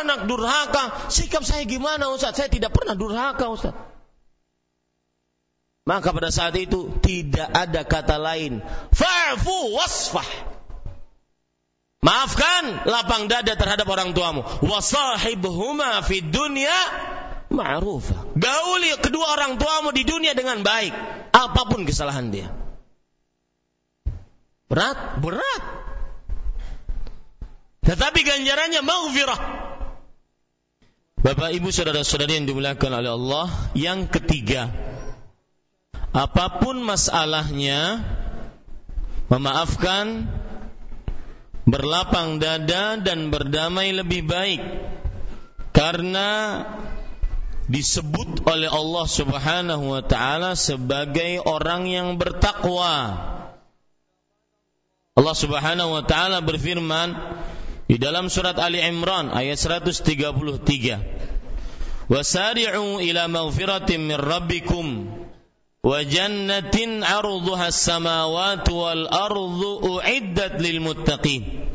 anak durhaka. Sikap saya gimana Ustaz? Saya tidak pernah durhaka Ustaz. Maka pada saat itu tidak ada kata lain. Fa'fu wasfah. Maafkan lapang dada terhadap orang tuamu. Wasahibhuma fid dunya ma'rufa. Gauli kedua orang tuamu di dunia dengan baik. Apa pun kesalahan dia. Berat, berat. Tetapi ganjarannya maghfirah. Bapak Ibu saudara-saudari yang dimuliakan oleh Allah, yang ketiga, apa pun masalahnya, memaafkan, berlapang dada dan berdamai lebih baik. Karena disebut oleh Allah Subhanahu wa taala sebagai orang yang bertakwa. Allah Subhanahu wa taala berfirman, di dalam surat Ali Imran ayat 133. Wasari'u ila maghfiratin min rabbikum wa jannatin 'arduha as-samawati wal ardu u'iddat lil muttaqin.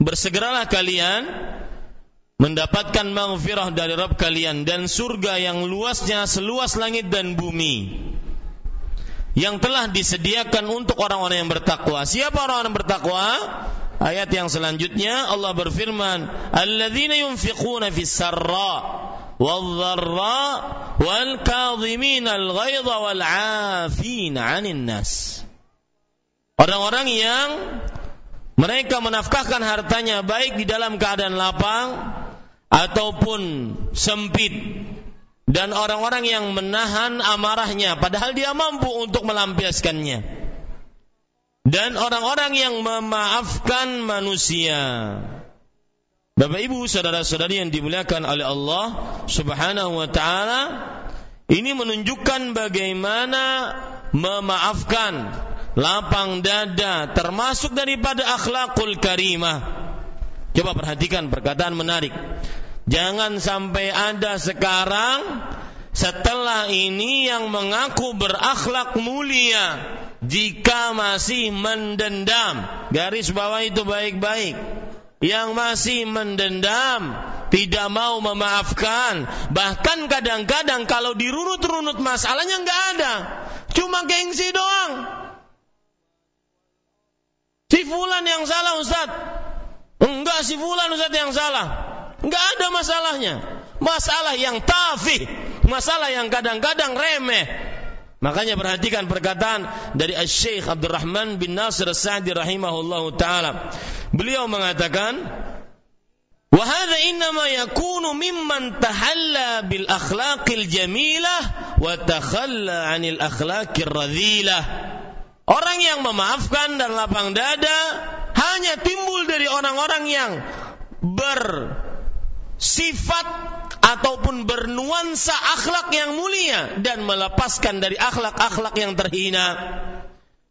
Bersegeralah kalian mendapatkan maghfirah dari Rabb kalian dan surga yang luasnya seluas langit dan bumi yang telah disediakan untuk orang-orang yang bertakwa. Siapa orang-orang bertakwa? Ayat yang selanjutnya Allah berfirman, "Alladzina yunfiquna fis sarra wal dharra wal kadhimin al ghaidha wal 'afin 'anil nas." Orang-orang yang mereka menafkahkan hartanya baik di dalam keadaan lapang ataupun sempit dan orang-orang yang menahan amarahnya padahal dia mampu untuk melampiaskannya dan orang-orang yang memaafkan manusia. Bapak Ibu, saudara-saudari yang dimuliakan oleh Allah Subhanahu wa taala, ini menunjukkan bagaimana memaafkan lapang dada termasuk daripada akhlakul karimah. Coba perhatikan perkataan menarik. Jangan sampai ada sekarang setelah ini yang mengaku berakhlak mulia jika masih mendendam, garis bawah itu baik-baik. Yang masih mendendam, tidak mau memaafkan, bahkan kadang-kadang kalau dirunut-runut masalahnya nggak ada, cuma gengsi doang. Si fulan yang salah Ustaz. Enggak si fulan Ustaz yang salah. Enggak ada masalahnya. Masalah yang tafih, masalah yang kadang-kadang remeh, Makanya perhatikan perkataan dari Syekh Abdurrahman bin Nasir As-Sa'di rahimahullahu taala. Beliau mengatakan, "Wa hadha innama yakunu mimman tahalla bil akhlaqil jamilah wa takhalla 'anil akhlaqir radhilah." Orang yang memaafkan dan lapang dada hanya timbul dari orang-orang yang bersifat ataupun bernuansa akhlak yang mulia dan melepaskan dari akhlak-akhlak yang terhina.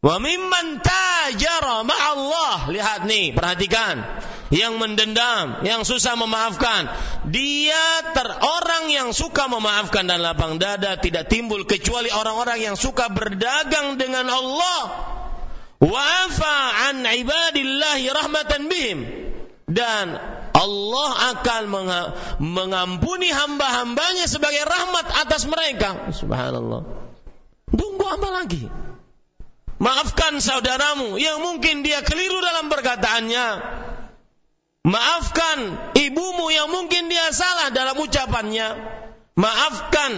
Wa mimman tajara ma'allah. Lihat nih, perhatikan. Yang mendendam, yang susah memaafkan. Dia ter orang yang suka memaafkan dan lapang dada tidak timbul kecuali orang-orang yang suka berdagang dengan Allah. Wa afa an ibadillahi rahmatan bihim. Dan Allah akan mengampuni hamba-hambanya sebagai rahmat atas mereka. Subhanallah. Tunggu apa lagi? Maafkan saudaramu yang mungkin dia keliru dalam perkataannya. Maafkan ibumu yang mungkin dia salah dalam ucapannya. Maafkan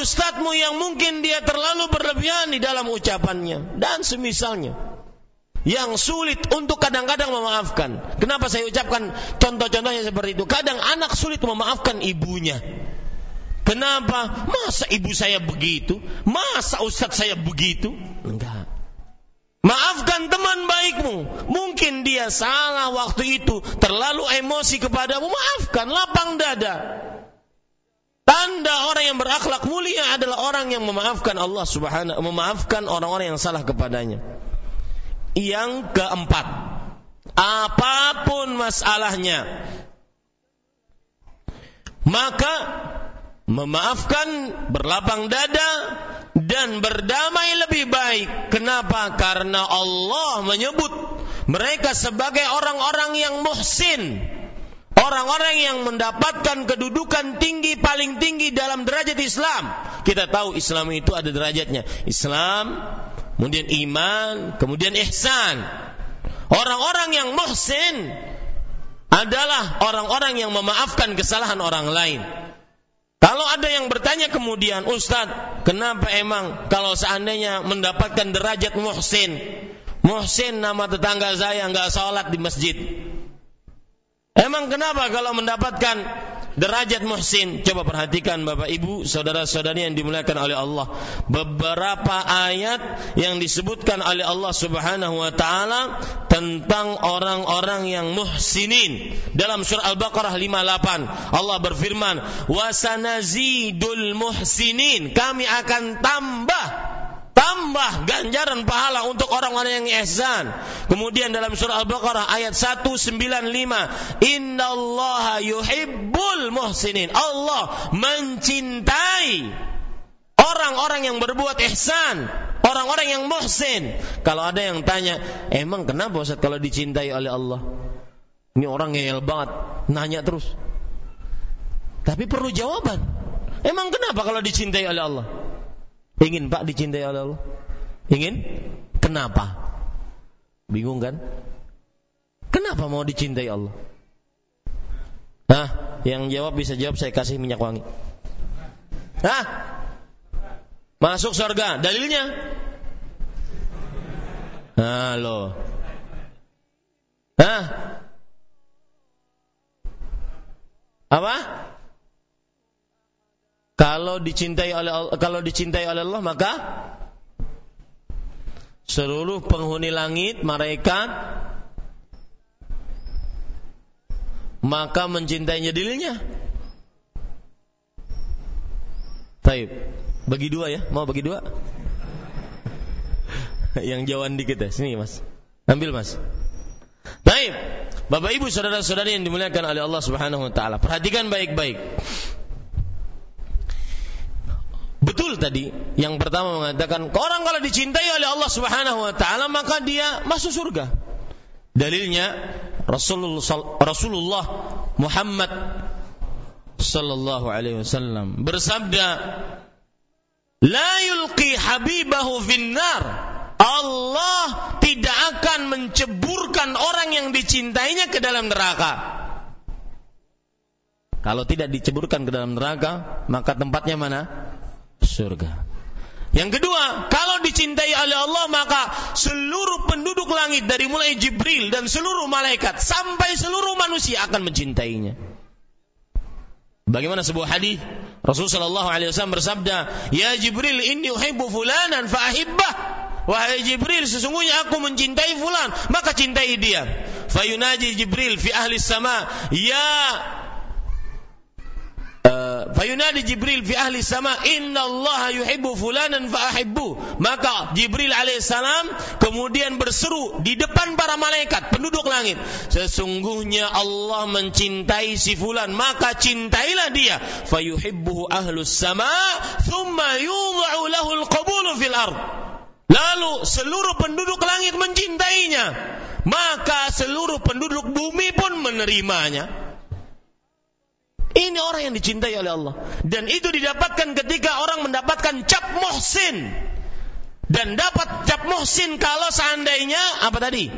ustadzmu yang mungkin dia terlalu berlebihan di dalam ucapannya dan semisalnya yang sulit untuk kadang-kadang memaafkan. Kenapa saya ucapkan contoh-contohnya seperti itu? Kadang anak sulit memaafkan ibunya. Kenapa? Masa ibu saya begitu? Masa ustadz saya begitu? Enggak. Maafkan teman baikmu. Mungkin dia salah waktu itu, terlalu emosi kepadamu. Maafkan, lapang dada. Tanda orang yang berakhlak mulia adalah orang yang memaafkan Allah Subhanahu memaafkan orang-orang yang salah kepadanya. Yang keempat, apa pun masalahnya, maka memaafkan, berlapang dada, dan berdamai lebih baik. Kenapa? Karena Allah menyebut mereka sebagai orang-orang yang muhsin. Orang-orang yang mendapatkan kedudukan tinggi paling tinggi dalam derajat Islam. Kita tahu Islam itu ada derajatnya. Islam, kemudian iman, kemudian ihsan. Orang-orang yang muhsin adalah orang-orang yang memaafkan kesalahan orang lain. Kalau ada yang bertanya kemudian, Ustadz, kenapa emang kalau seandainya mendapatkan derajat muhsin, muhsin nama tetangga saya nggak sholat di masjid. Emang kenapa kalau mendapatkan derajat muhsin? Coba perhatikan Bapak Ibu, saudara-saudari yang dimuliakan oleh Allah. Beberapa ayat yang disebutkan oleh Allah Subhanahu wa taala tentang orang-orang yang muhsinin. Dalam surah Al-Baqarah 58, Allah berfirman, "Wasanazidul muhsinin." Kami akan tambah tambah ganjaran pahala untuk orang-orang yang ihsan. Kemudian dalam surah Al-Baqarah ayat 195, "Innallaha yuhibbul muhsinin." Allah mencintai orang-orang yang berbuat ihsan, orang-orang yang muhsin. Kalau ada yang tanya, "Emang kenapa Ustaz kalau dicintai oleh Allah?" Ini orang ngeyel banget, nanya terus. Tapi perlu jawaban. Emang kenapa kalau dicintai oleh Allah? Ingin Pak dicintai oleh Allah? Ingin? Kenapa? Bingung kan? Kenapa mau dicintai Allah? Nah, yang jawab bisa jawab saya kasih minyak wangi. Hah? Masuk surga. Dalilnya? Halo. Hah? Apa? Kalau dicintai oleh kalau dicintai oleh Allah maka seluruh penghuni langit, malaikat maka mencintainya dirinya. Taib. Bagi dua ya, mau bagi dua? Yang jauhan dikit ya, sini mas. Ambil mas. Taib. Bapak ibu saudara-saudari yang dimuliakan oleh Allah subhanahu wa ta'ala. Perhatikan baik-baik. Betul tadi yang pertama mengatakan orang kalau dicintai oleh Allah Subhanahu wa taala maka dia masuk surga. Dalilnya Rasulullah Rasulullah Muhammad sallallahu alaihi wasallam bersabda La yulqi habibahu finnar Allah tidak akan menceburkan orang yang dicintainya ke dalam neraka. Kalau tidak diceburkan ke dalam neraka, maka tempatnya mana? Surga. Yang kedua, kalau dicintai oleh Allah maka seluruh penduduk langit dari mulai Jibril dan seluruh malaikat sampai seluruh manusia akan mencintainya. Bagaimana sebuah hadis Rasulullah sallallahu alaihi wasallam bersabda, "Ya Jibril, inni uhibbu fulanan fa ahibbah." Wahai Jibril, sesungguhnya aku mencintai fulan, maka cintai dia. Fayunaji Jibril fi ahli sama, "Ya fayunadi Jibril fi ahli sama inna Allah yuhibbu fulanan fa ahibbu. Maka Jibril alaihissalam kemudian berseru di depan para malaikat penduduk langit sesungguhnya Allah mencintai si fulan maka cintailah dia. Fayuhibbuhu ahlus sama thumma yudha'u lahu al fil ard. Lalu seluruh penduduk langit mencintainya maka seluruh penduduk bumi pun menerimanya ini orang yang dicintai oleh Allah. Dan itu didapatkan ketika orang mendapatkan cap muhsin. Dan dapat cap muhsin kalau seandainya apa tadi?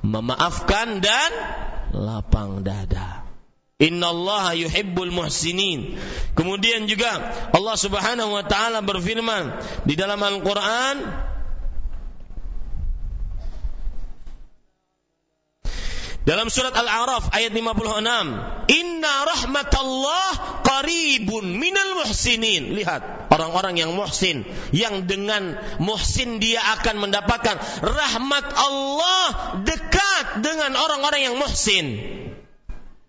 Memaafkan dan lapang dada. Innallaha yuhibbul muhsinin. Kemudian juga Allah Subhanahu wa taala berfirman di dalam Al-Qur'an Dalam surat Al-A'raf ayat 56, "Inna rahmatallah qaribun minal muhsinin." Lihat, orang-orang yang muhsin, yang dengan muhsin dia akan mendapatkan rahmat Allah dekat dengan orang-orang yang muhsin.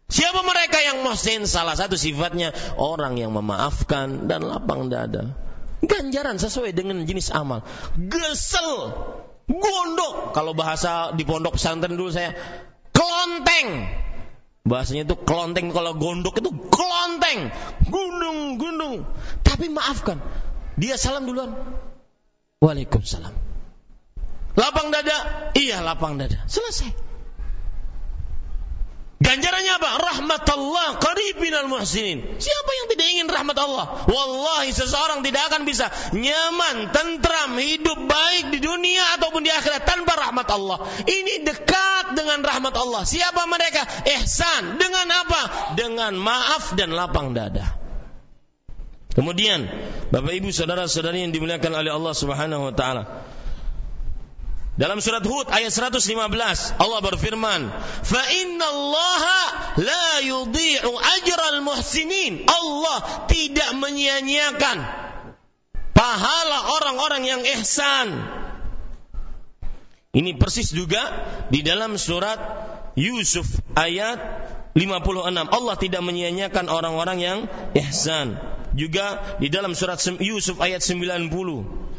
Siapa mereka yang muhsin? Salah satu sifatnya orang yang memaafkan dan lapang dada. Ganjaran sesuai dengan jenis amal. Gesel, gondok. Kalau bahasa di pondok pesantren dulu saya Kelonteng. Bahasanya itu kelonteng kalau gondok itu kelonteng. Gunung, gunung. Tapi maafkan. Dia salam duluan. Waalaikumsalam. Lapang dada? Iya lapang dada. Selesai. Ganjarannya apa? Rahmat Allah qaribinal muhsinin. Siapa yang tidak ingin rahmat Allah? Wallahi seseorang tidak akan bisa nyaman, tentram, hidup baik di dunia ataupun di akhirat tanpa rahmat Allah. Ini dekat dengan rahmat Allah. Siapa mereka? Ihsan. Dengan apa? Dengan maaf dan lapang dada. Kemudian, Bapak Ibu saudara-saudari yang dimuliakan oleh Allah Subhanahu wa taala. Dalam surat Hud ayat 115 Allah berfirman, "Fa Allah la yudhi'u ajral muhsinin." Allah tidak menyia-nyiakan pahala orang-orang yang ihsan. Ini persis juga di dalam surat Yusuf ayat 56. Allah tidak menyia-nyiakan orang-orang yang ihsan. Juga di dalam surat Yusuf ayat 90.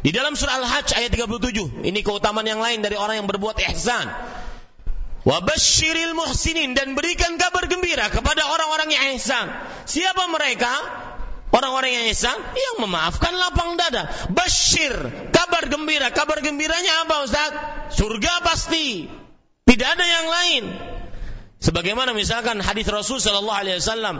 Di dalam surah Al-Hajj ayat 37, ini keutamaan yang lain dari orang yang berbuat ihsan. Wa basyiril muhsinin dan berikan kabar gembira kepada orang-orang yang ihsan. Siapa mereka? Orang-orang yang ihsan yang memaafkan lapang dada. Basyir, kabar gembira. Kabar gembiranya apa Ustaz? Surga pasti. Tidak ada yang lain. Sebagaimana misalkan hadis Rasul sallallahu alaihi wasallam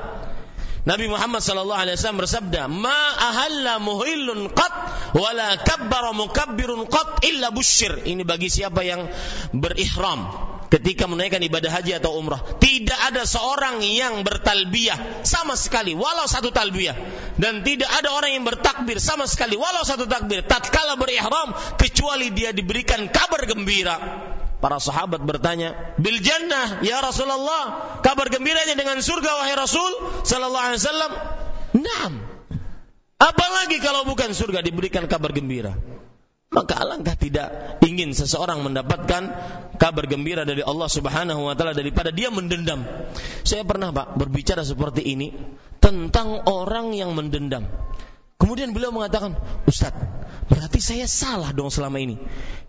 Nabi Muhammad sallallahu alaihi wasallam bersabda, "Ma ahalla muhillun qat wala kabbara mukabbirun qat illa busyir." Ini bagi siapa yang berihram ketika menunaikan ibadah haji atau umrah. Tidak ada seorang yang bertalbiyah sama sekali walau satu talbiyah dan tidak ada orang yang bertakbir sama sekali walau satu takbir tatkala berihram kecuali dia diberikan kabar gembira Para sahabat bertanya, "Bil jannah ya Rasulullah?" Kabar gembiranya dengan surga wahai Rasul sallallahu alaihi wasallam? Naam. Apalagi kalau bukan surga diberikan kabar gembira. Maka alangkah tidak ingin seseorang mendapatkan kabar gembira dari Allah Subhanahu wa taala daripada dia mendendam. Saya pernah Pak berbicara seperti ini tentang orang yang mendendam. Kemudian beliau mengatakan, Ustaz, berarti saya salah dong selama ini.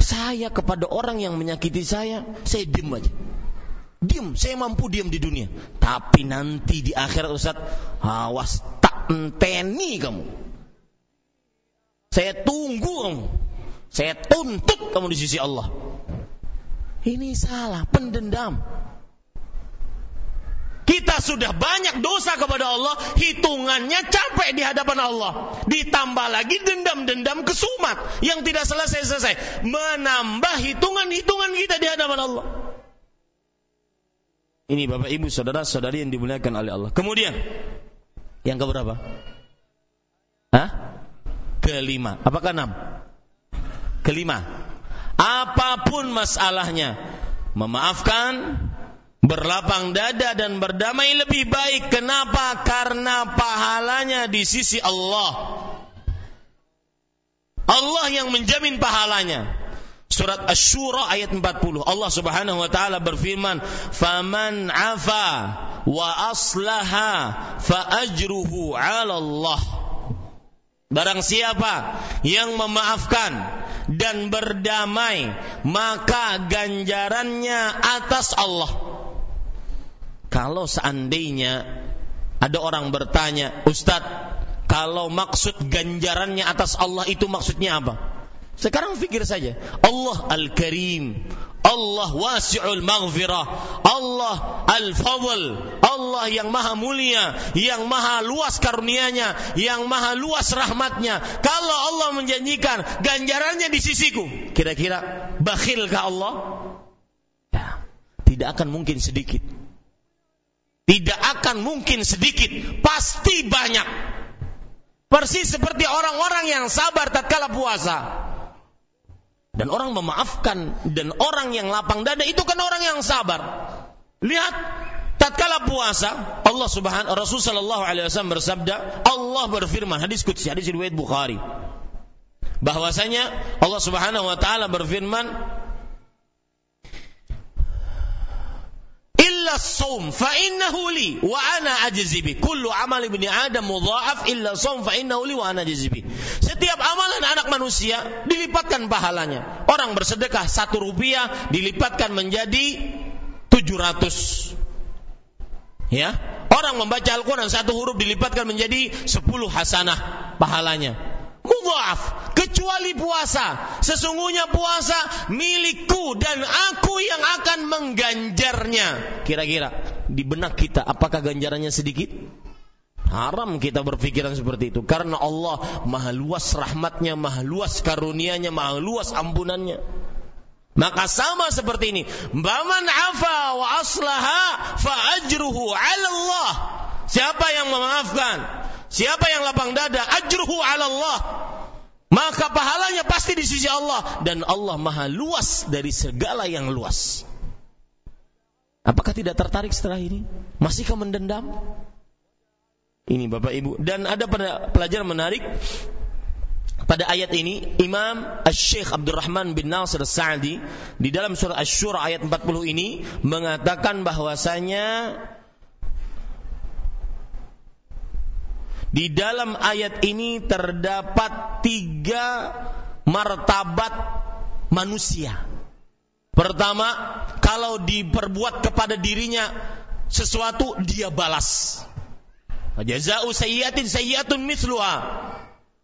Saya kepada orang yang menyakiti saya, saya diem aja. Diem, saya mampu diem di dunia. Tapi nanti di akhirat Ustaz, awas tak enteni kamu. Saya tunggu kamu. Saya tuntut kamu di sisi Allah. Ini salah, pendendam. Kita sudah banyak dosa kepada Allah, hitungannya capek di hadapan Allah. Ditambah lagi dendam-dendam kesumat yang tidak selesai-selesai. Menambah hitungan-hitungan kita di hadapan Allah. Ini Bapak Ibu saudara-saudari yang dimuliakan oleh Allah. Kemudian yang keberapa? Hah? Kelima. Apakah enam? Kelima. Apa pun masalahnya, memaafkan, berlapang dada dan berdamai lebih baik. Kenapa? Karena pahalanya di sisi Allah. Allah yang menjamin pahalanya. Surat Asy-Syura ayat 40. Allah Subhanahu wa taala berfirman, "Faman 'afa wa aslaha fa Allah." Barang siapa yang memaafkan dan berdamai, maka ganjarannya atas Allah. Kalau seandainya ada orang bertanya, Ustadz, kalau maksud ganjarannya atas Allah itu maksudnya apa? Sekarang pikir saja, Allah Al-Karim, Allah wasi'ul maghfirah, Allah Al-Fadl, Allah yang maha mulia, yang maha luas karunianya, yang maha luas rahmatnya. Kalau Allah menjanjikan ganjarannya di sisiku, kira-kira bakhilkah Allah? Ya, tidak akan mungkin sedikit tidak akan mungkin sedikit, pasti banyak. Persis seperti orang-orang yang sabar tatkala puasa. Dan orang memaafkan dan orang yang lapang dada itu kan orang yang sabar. Lihat tatkala puasa Allah Subhanahu Rasul sallallahu alaihi wasallam bersabda, Allah berfirman hadis qudsi hadis riwayat Bukhari. Bahwasanya Allah Subhanahu wa taala berfirman, illa saum fa innahu li wa ana ajzi bi. Kullu amal ibni adam mudha'af illa saum fa innahu li wa ana ajzi bi. Setiap amalan anak manusia dilipatkan pahalanya. Orang bersedekah satu rupiah dilipatkan menjadi tujuh ratus. Ya? Orang membaca Al-Quran satu huruf dilipatkan menjadi sepuluh hasanah pahalanya mudhaaf kecuali puasa. Sesungguhnya puasa milikku dan aku yang akan mengganjarnya. Kira-kira di benak kita apakah ganjarannya sedikit? Haram kita berpikiran seperti itu. Karena Allah maha luas rahmatnya maha luas karunianya maha luas ampunannya. Maka sama seperti ini. Baman afa wa aslaha fa ajruhu 'ala Allah. Siapa yang memaafkan Siapa yang lapang dada, ajruhu ala Allah. Maka pahalanya pasti di sisi Allah dan Allah Maha luas dari segala yang luas. Apakah tidak tertarik setelah ini? Masihkah mendendam? Ini Bapak Ibu dan ada pelajaran menarik pada ayat ini Imam Asy-Syaikh Abdurrahman bin Nasir Sa'di di dalam surah Asy-Syura ayat 40 ini mengatakan bahwasanya Di dalam ayat ini terdapat tiga martabat manusia. Pertama, kalau diperbuat kepada dirinya sesuatu dia balas. Jazau sayyiatin sayyiatun mithluha.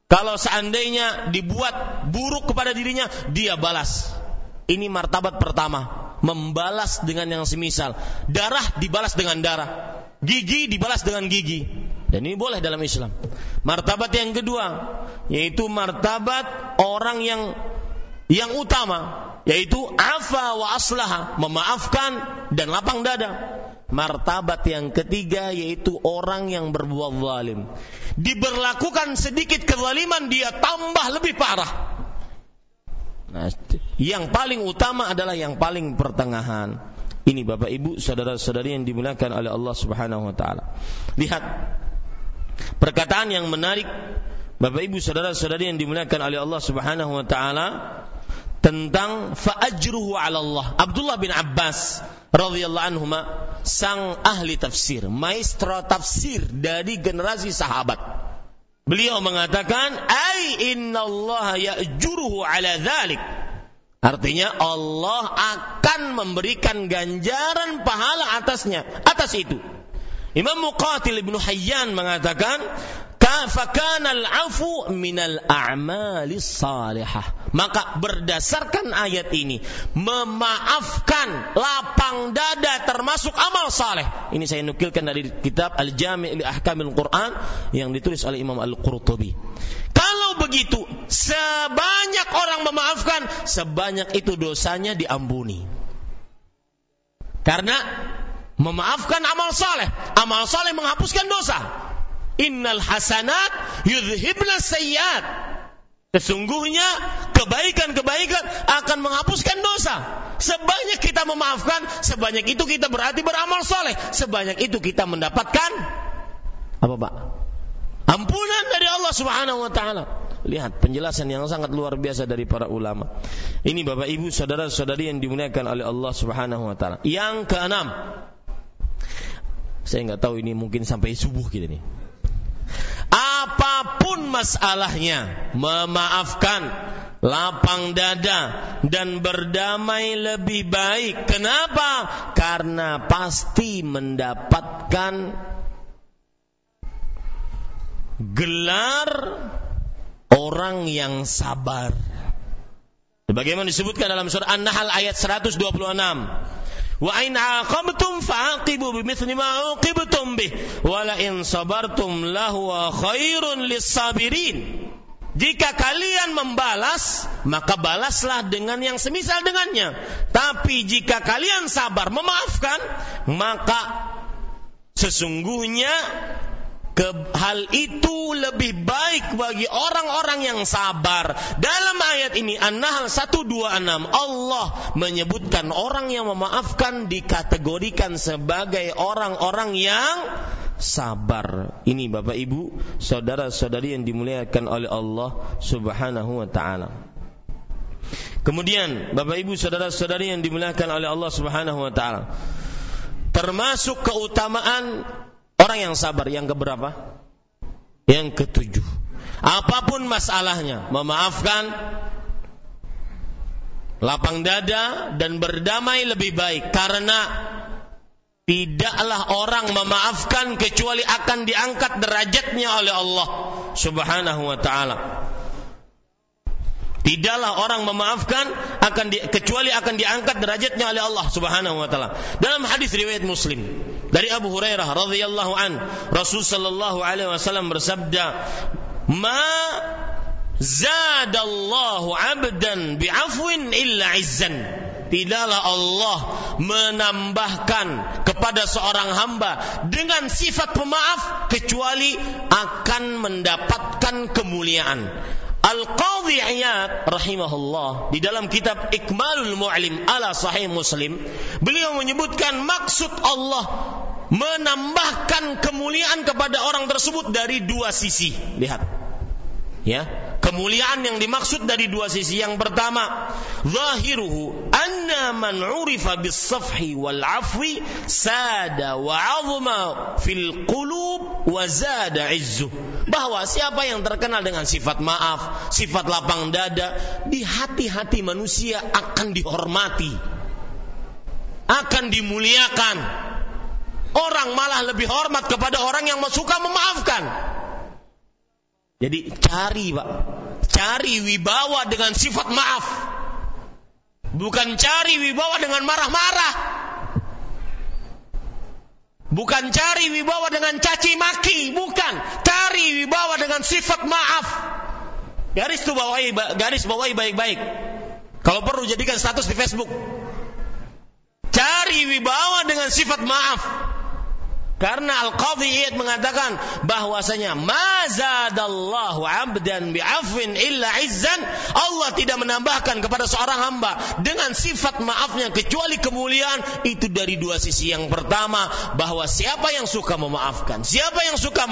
Kalau seandainya dibuat buruk kepada dirinya, dia balas. Ini martabat pertama, membalas dengan yang semisal. Darah dibalas dengan darah, gigi dibalas dengan gigi. Dan ini boleh dalam Islam. Martabat yang kedua yaitu martabat orang yang yang utama yaitu afa wa aslaha, memaafkan dan lapang dada. Martabat yang ketiga yaitu orang yang berbuat zalim. Diberlakukan sedikit kezaliman dia tambah lebih parah. Nah, yang paling utama adalah yang paling pertengahan. Ini Bapak Ibu, saudara-saudari yang dimuliakan oleh Allah Subhanahu wa taala. Lihat Perkataan yang menarik Bapak Ibu saudara-saudari yang dimuliakan oleh Allah Subhanahu wa taala tentang fa'ajruhu 'ala Allah. Abdullah bin Abbas radhiyallahu anhu sang ahli tafsir, maestro tafsir dari generasi sahabat. Beliau mengatakan, "Ai innallaha ya'juruhu 'ala dzalik." Artinya Allah akan memberikan ganjaran pahala atasnya, atas itu. Imam Muqatil Ibnu Hayyan mengatakan, "Fakana al-afu minal a'mali salihah." Maka berdasarkan ayat ini, memaafkan lapang dada termasuk amal saleh. Ini saya nukilkan dari kitab Al-Jami' li Ahkamil Quran yang ditulis oleh Imam Al-Qurtubi. Kalau begitu, sebanyak orang memaafkan, sebanyak itu dosanya diampuni. Karena Memaafkan amal saleh. Amal saleh menghapuskan dosa. Innal hasanat yudhibna sayyiat. Sesungguhnya kebaikan-kebaikan akan menghapuskan dosa. Sebanyak kita memaafkan, sebanyak itu kita berarti beramal soleh. Sebanyak itu kita mendapatkan apa pak? Ampunan dari Allah Subhanahu Wa Taala. Lihat penjelasan yang sangat luar biasa dari para ulama. Ini bapak ibu saudara saudari yang dimuliakan oleh Allah Subhanahu Wa Taala. Yang keenam, saya nggak tahu ini mungkin sampai subuh gitu nih. Apa pun masalahnya, memaafkan, lapang dada dan berdamai lebih baik. Kenapa? Karena pasti mendapatkan gelar orang yang sabar. Sebagaimana disebutkan dalam surah An-Nahl ayat 126. Wa in aqabtum fa'aqibu bimithli ma uqibtum bih wa la in sabartum lahu khairun lis-sabirin. Jika kalian membalas, maka balaslah dengan yang semisal dengannya. Tapi jika kalian sabar memaafkan, maka Sesungguhnya ke hal itu lebih baik bagi orang-orang yang sabar. Dalam ayat ini An-Nahl 126 Allah menyebutkan orang yang memaafkan dikategorikan sebagai orang-orang yang sabar. Ini Bapak Ibu, saudara-saudari yang dimuliakan oleh Allah Subhanahu wa taala. Kemudian Bapak Ibu saudara-saudari yang dimuliakan oleh Allah Subhanahu wa taala. Termasuk keutamaan Orang yang sabar yang keberapa? Yang ketujuh. Apa pun masalahnya, memaafkan, lapang dada dan berdamai lebih baik karena tidaklah orang memaafkan kecuali akan diangkat derajatnya oleh Allah Subhanahu wa taala. Tidaklah orang memaafkan akan di, kecuali akan diangkat derajatnya oleh Allah Subhanahu wa taala. Dalam hadis riwayat Muslim dari Abu Hurairah radhiyallahu an, Rasul sallallahu alaihi wasallam bersabda, "Ma zadallahu 'abdan bi'afwin illa 'izzan." Tidaklah Allah menambahkan kepada seorang hamba dengan sifat pemaaf kecuali akan mendapatkan kemuliaan. Al-Qadhi Iyad rahimahullah di dalam kitab Ikmalul Mu'lim ala Sahih Muslim beliau menyebutkan maksud Allah menambahkan kemuliaan kepada orang tersebut dari dua sisi. Lihat. Ya, kemuliaan yang dimaksud dari dua sisi. Yang pertama, zahiruhu anna man urifa bis safhi wal afwi sada wa 'azma fil qulub wa zada 'izzu. Bahwa siapa yang terkenal dengan sifat maaf, sifat lapang dada, di hati-hati manusia akan dihormati. Akan dimuliakan. Orang malah lebih hormat kepada orang yang suka memaafkan. Jadi cari Pak, cari wibawa dengan sifat maaf. Bukan cari wibawa dengan marah-marah. Bukan cari wibawa dengan caci maki, bukan. Cari wibawa dengan sifat maaf. Garis itu bawahi, garis bawahi baik-baik. Kalau perlu jadikan status di Facebook. Cari wibawa dengan sifat maaf. Karena Al-Qadhi Iyad mengatakan bahwasanya mazadallahu abdan bi'afwin illa izzan. Allah tidak menambahkan kepada seorang hamba dengan sifat maafnya kecuali kemuliaan. Itu dari dua sisi. Yang pertama bahwa siapa yang suka memaafkan siapa yang suka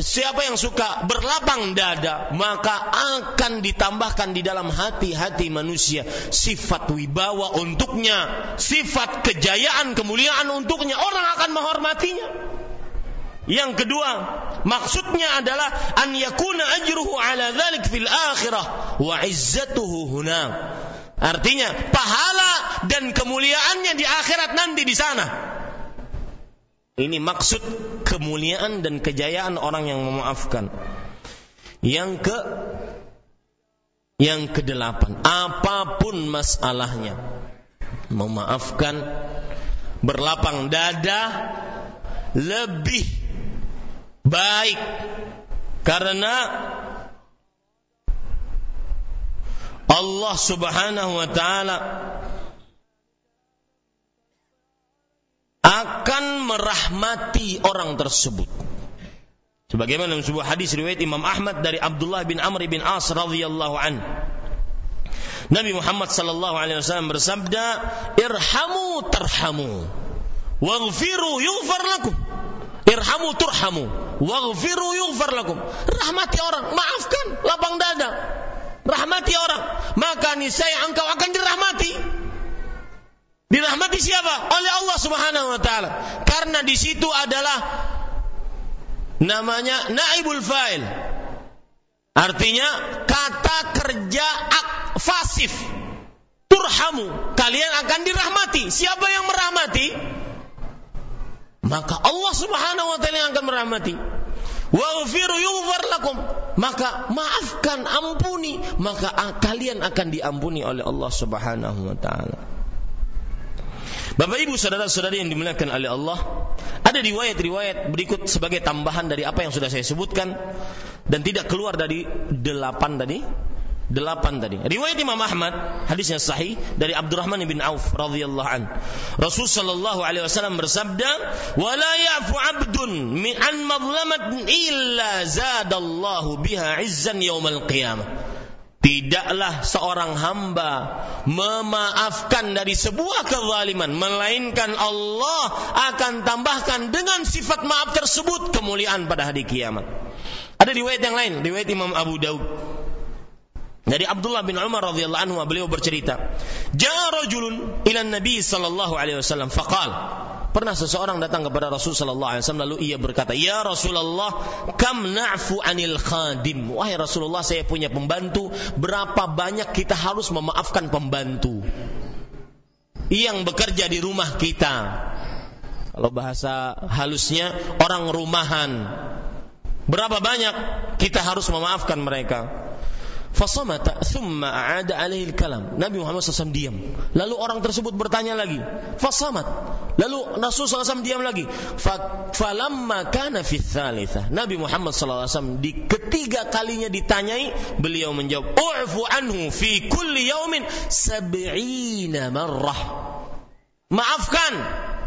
siapa yang suka berlapang dada maka akan ditambahkan di dalam hati-hati manusia sifat wibawa untuknya sifat kejayaan kemuliaan untuknya. Orang akan menghormatinya yang kedua, maksudnya adalah an yakuna ajruhu ala dzalik fil akhirah wa izzatuhu huna. Artinya pahala dan kemuliaannya di akhirat nanti di sana. Ini maksud kemuliaan dan kejayaan orang yang memaafkan. Yang ke yang kedelapan, apa pun masalahnya, memaafkan, berlapang dada, lebih baik karena Allah Subhanahu wa taala akan merahmati orang tersebut. Sebagaimana dalam sebuah hadis riwayat Imam Ahmad dari Abdullah bin Amr bin As radhiyallahu an. Nabi Muhammad sallallahu alaihi wasallam bersabda, "Irhamu tarhamu, waghfiru yughfar lakum." Irhamu turhamu, waghfiru yughfar lakum. Rahmati orang, maafkan, lapang dada. Rahmati orang, maka niscaya engkau akan dirahmati. Dirahmati siapa? Oleh Allah Subhanahu wa taala. Karena di situ adalah namanya naibul fa'il. Artinya kata kerja fasif. Turhamu, kalian akan dirahmati. Siapa yang merahmati? Maka Allah Subhanahu wa taala yang akan merahmati. Waghfiru yughfar lakum. Maka maafkan, ampuni, maka kalian akan diampuni oleh Allah Subhanahu wa taala. Bapak Ibu saudara-saudari yang dimuliakan oleh Allah, ada riwayat-riwayat berikut sebagai tambahan dari apa yang sudah saya sebutkan dan tidak keluar dari delapan tadi. Delapan tadi. Riwayat Imam Ahmad, hadisnya sahih dari Abdurrahman bin Auf radhiyallahu an. Rasul sallallahu alaihi wasallam bersabda, "Wa la ya'fu 'abdun min an madlamatin illa zadallahu biha 'izzan yaumal qiyamah." Tidaklah seorang hamba memaafkan dari sebuah kezaliman melainkan Allah akan tambahkan dengan sifat maaf tersebut kemuliaan pada hari kiamat. Ada riwayat yang lain, riwayat Imam Abu Daud dari Abdullah bin Umar radhiyallahu anhu beliau bercerita, "Ja'a rajulun ila Nabi sallallahu alaihi wasallam faqal" Pernah seseorang datang kepada Rasul sallallahu alaihi wasallam lalu ia berkata, "Ya Rasulullah, kam na'fu anil khadim?" Wahai Rasulullah, saya punya pembantu, berapa banyak kita harus memaafkan pembantu yang bekerja di rumah kita? Kalau bahasa halusnya orang rumahan. Berapa banyak kita harus memaafkan mereka? Fasamata thumma a'ada alaihi kalam. Nabi Muhammad SAW diam. Lalu orang tersebut bertanya lagi. Fasamat. Lalu Rasul SAW diam lagi. Falamma kana fi thalithah. Nabi Muhammad SAW di ketiga kalinya ditanyai, beliau menjawab, "U'fu anhu fi kulli yaumin sab'ina marrah." Maafkan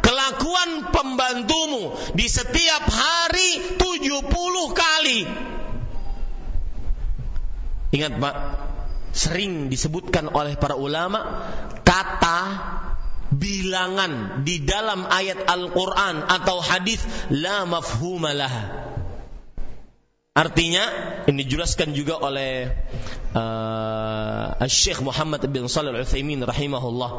kelakuan pembantumu di setiap hari 70 kali. Ingat Pak, sering disebutkan oleh para ulama kata bilangan di dalam ayat Al-Quran atau hadis la mafhumalah. Artinya ini dijelaskan juga oleh uh, Syekh Muhammad bin Shalih Al-Utsaimin rahimahullah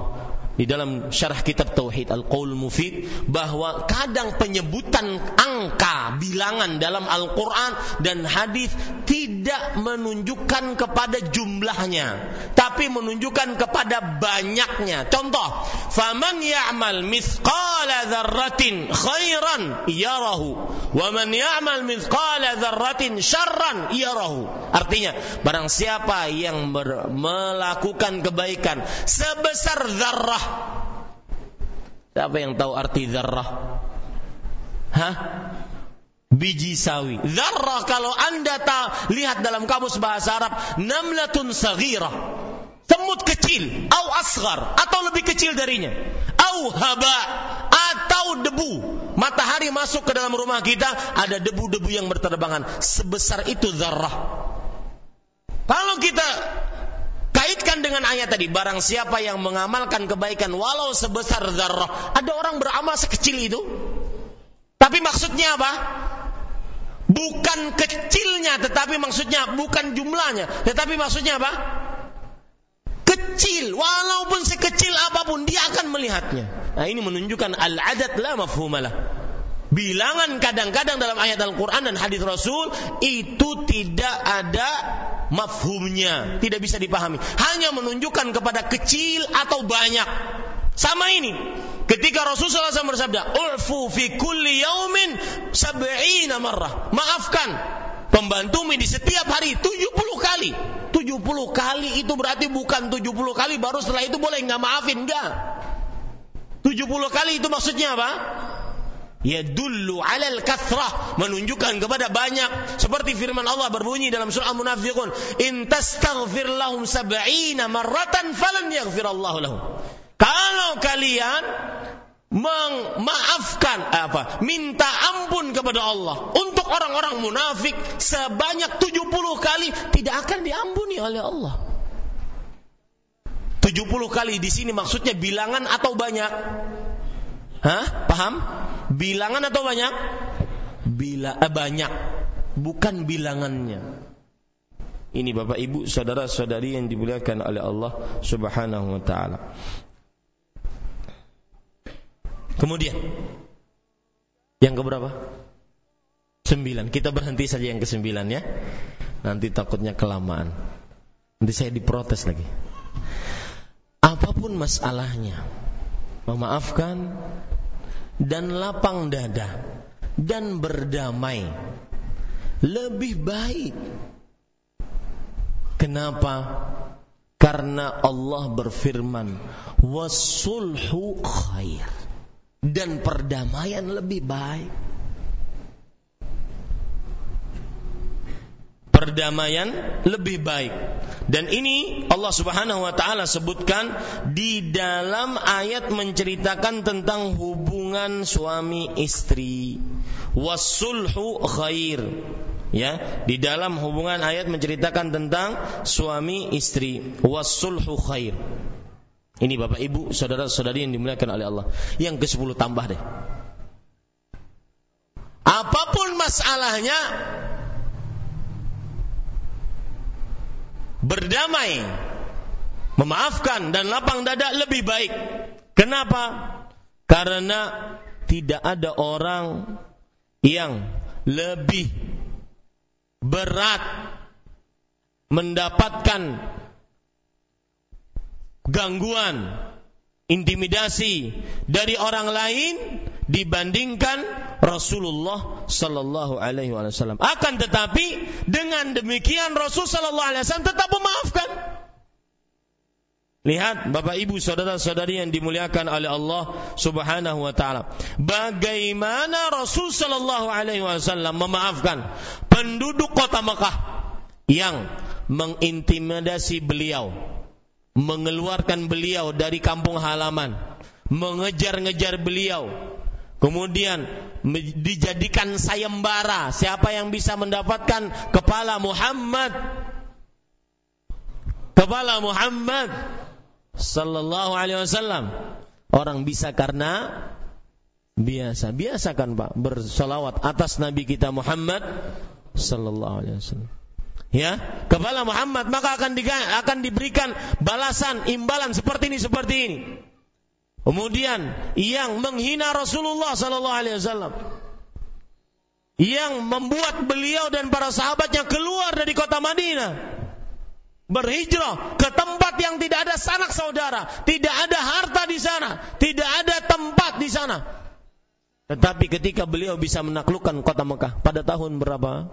di dalam syarah kitab Tauhid Al-Qaul Mufid bahwa kadang penyebutan angka bilangan dalam Al-Qur'an dan hadis tidak menunjukkan kepada jumlahnya tapi menunjukkan kepada banyaknya. Contoh, faman ya'mal mithqala dzarratin khairan yarahu wa man ya'mal mithqala dzarratin syarran yarahu. Artinya, barang siapa yang melakukan kebaikan sebesar zarrah Siapa yang tahu arti zarrah? Hah? Biji sawi. Zarrah kalau anda tak lihat dalam kamus bahasa Arab, namlatun saghirah. Semut kecil, au asgar, atau lebih kecil darinya. Au haba, atau debu. Matahari masuk ke dalam rumah kita, ada debu-debu yang berterbangan. Sebesar itu zarrah. Kalau kita kaitkan dengan ayat tadi. Barang siapa yang mengamalkan kebaikan walau sebesar zarrah. Ada orang beramal sekecil itu. Tapi maksudnya apa? Bukan kecilnya tetapi maksudnya bukan jumlahnya. Tetapi maksudnya apa? Kecil. Walaupun sekecil apa pun dia akan melihatnya. Nah ini menunjukkan al-adat la mafhumalah bilangan kadang-kadang dalam ayat Al-Quran dan hadis Rasul itu tidak ada mafhumnya, tidak bisa dipahami. Hanya menunjukkan kepada kecil atau banyak. Sama ini. Ketika Rasulullah SAW bersabda, "Ulfu fi kulli yaumin sab'ina marrah." Maafkan pembantu di setiap hari 70 kali. 70 kali itu berarti bukan 70 kali baru setelah itu boleh nggak maafin enggak. 70 kali itu maksudnya apa? Yadullu alal kathrah menunjukkan kepada banyak. Seperti firman Allah berbunyi dalam surah Al-Munafiqun. In tastaghfir lahum sab'ina marratan falan yaghfir Allah lahum. Kalau kalian memaafkan apa minta ampun kepada Allah. Untuk orang-orang munafik sebanyak 70 kali tidak akan diampuni oleh Allah. 70 kali di sini maksudnya bilangan atau banyak Hah? Paham? Bilangan atau banyak? Bila eh, banyak, bukan bilangannya. Ini Bapak Ibu, saudara-saudari yang dimuliakan oleh Allah Subhanahu wa taala. Kemudian yang keberapa? Sembilan. Kita berhenti saja yang kesembilan ya. Nanti takutnya kelamaan. Nanti saya diprotes lagi. Apa pun masalahnya, memaafkan dan lapang dada dan berdamai lebih baik. Kenapa? Karena Allah berfirman, "Wasulhu khair." Dan perdamaian lebih baik. Perdamaian lebih baik. Dan ini Allah Subhanahu wa taala sebutkan di dalam ayat menceritakan tentang hubungan suami istri. Wasulhu khair. Ya, di dalam hubungan ayat menceritakan tentang suami istri. Wasulhu khair. Ini Bapak Ibu, saudara-saudari yang dimuliakan oleh Allah. Yang ke-10 tambah deh. Apa pun masalahnya, berdamai, memaafkan dan lapang dada lebih baik. Kenapa? Karena tidak ada orang yang lebih berat mendapatkan gangguan, intimidasi dari orang lain dibandingkan Rasulullah sallallahu alaihi wasallam. Akan tetapi dengan demikian Rasul sallallahu alaihi wasallam tetap memaafkan. Lihat Bapak Ibu saudara-saudari yang dimuliakan oleh Allah Subhanahu wa taala. Bagaimana Rasul sallallahu alaihi wasallam memaafkan penduduk kota Mekah yang mengintimidasi beliau, mengeluarkan beliau dari kampung halaman, mengejar-ngejar beliau, Kemudian dijadikan sayembara. Siapa yang bisa mendapatkan? Kepala Muhammad. Kepala Muhammad. Sallallahu alaihi wasallam. Orang bisa karena biasa. Biasa kan Pak? Bersolawat atas Nabi kita Muhammad sallallahu alaihi wasallam. Ya? Kepala Muhammad maka akan akan diberikan balasan imbalan seperti ini seperti ini Kemudian yang menghina Rasulullah sallallahu alaihi wasallam yang membuat beliau dan para sahabatnya keluar dari kota Madinah berhijrah ke tempat yang tidak ada sanak saudara, tidak ada harta di sana, tidak ada tempat di sana. Tetapi ketika beliau bisa menaklukkan kota Mekah pada tahun berapa?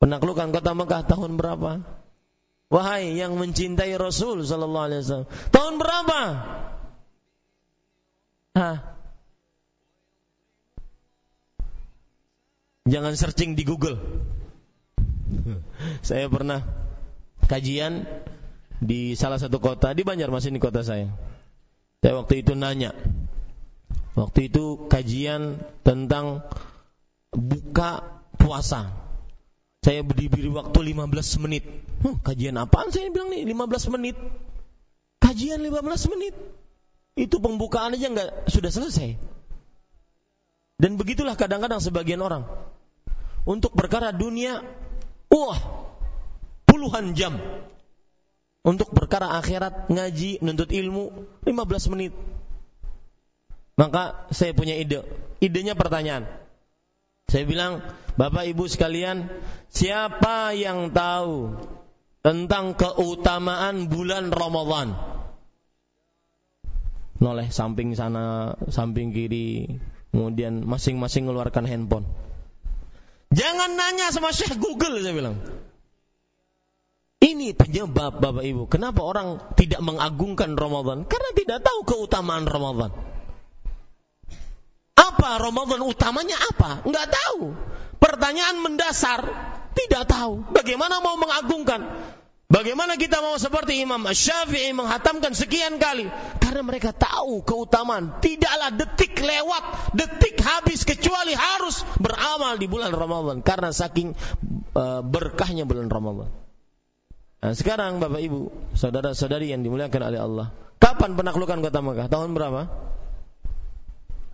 Penaklukan kota Mekah tahun berapa? Wahai yang mencintai Rasul sallallahu alaihi wasallam. Tahun berapa? Hah? Jangan searching di Google. saya pernah kajian di salah satu kota di Banjarmasin di kota saya. Saya waktu itu nanya. Waktu itu kajian tentang buka puasa saya berdiri waktu 15 menit. Huh, kajian apaan saya bilang nih 15 menit. Kajian 15 menit. Itu pembukaan aja nggak sudah selesai. Dan begitulah kadang-kadang sebagian orang. Untuk perkara dunia, wah, puluhan jam. Untuk perkara akhirat, ngaji, nuntut ilmu, 15 menit. Maka saya punya ide. Idenya pertanyaan. Saya bilang, Bapak Ibu sekalian, siapa yang tahu tentang keutamaan bulan Ramadan? Noleh samping sana, samping kiri, kemudian masing-masing mengeluarkan handphone. Jangan nanya sama Syekh Google, saya bilang. Ini penyebab Bapak Ibu, kenapa orang tidak mengagungkan Ramadan? Karena tidak tahu keutamaan Ramadan. Apa Ramadan utamanya apa? Enggak tahu. Pertanyaan mendasar, tidak tahu. Bagaimana mau mengagungkan? Bagaimana kita mau seperti Imam Syafi'i menghatamkan sekian kali? Karena mereka tahu keutamaan. Tidaklah detik lewat, detik habis kecuali harus beramal di bulan Ramadan karena saking uh, berkahnya bulan Ramadan. Nah, sekarang Bapak Ibu, saudara-saudari yang dimuliakan oleh Allah, kapan penaklukan kota Mekah? Tahun berapa?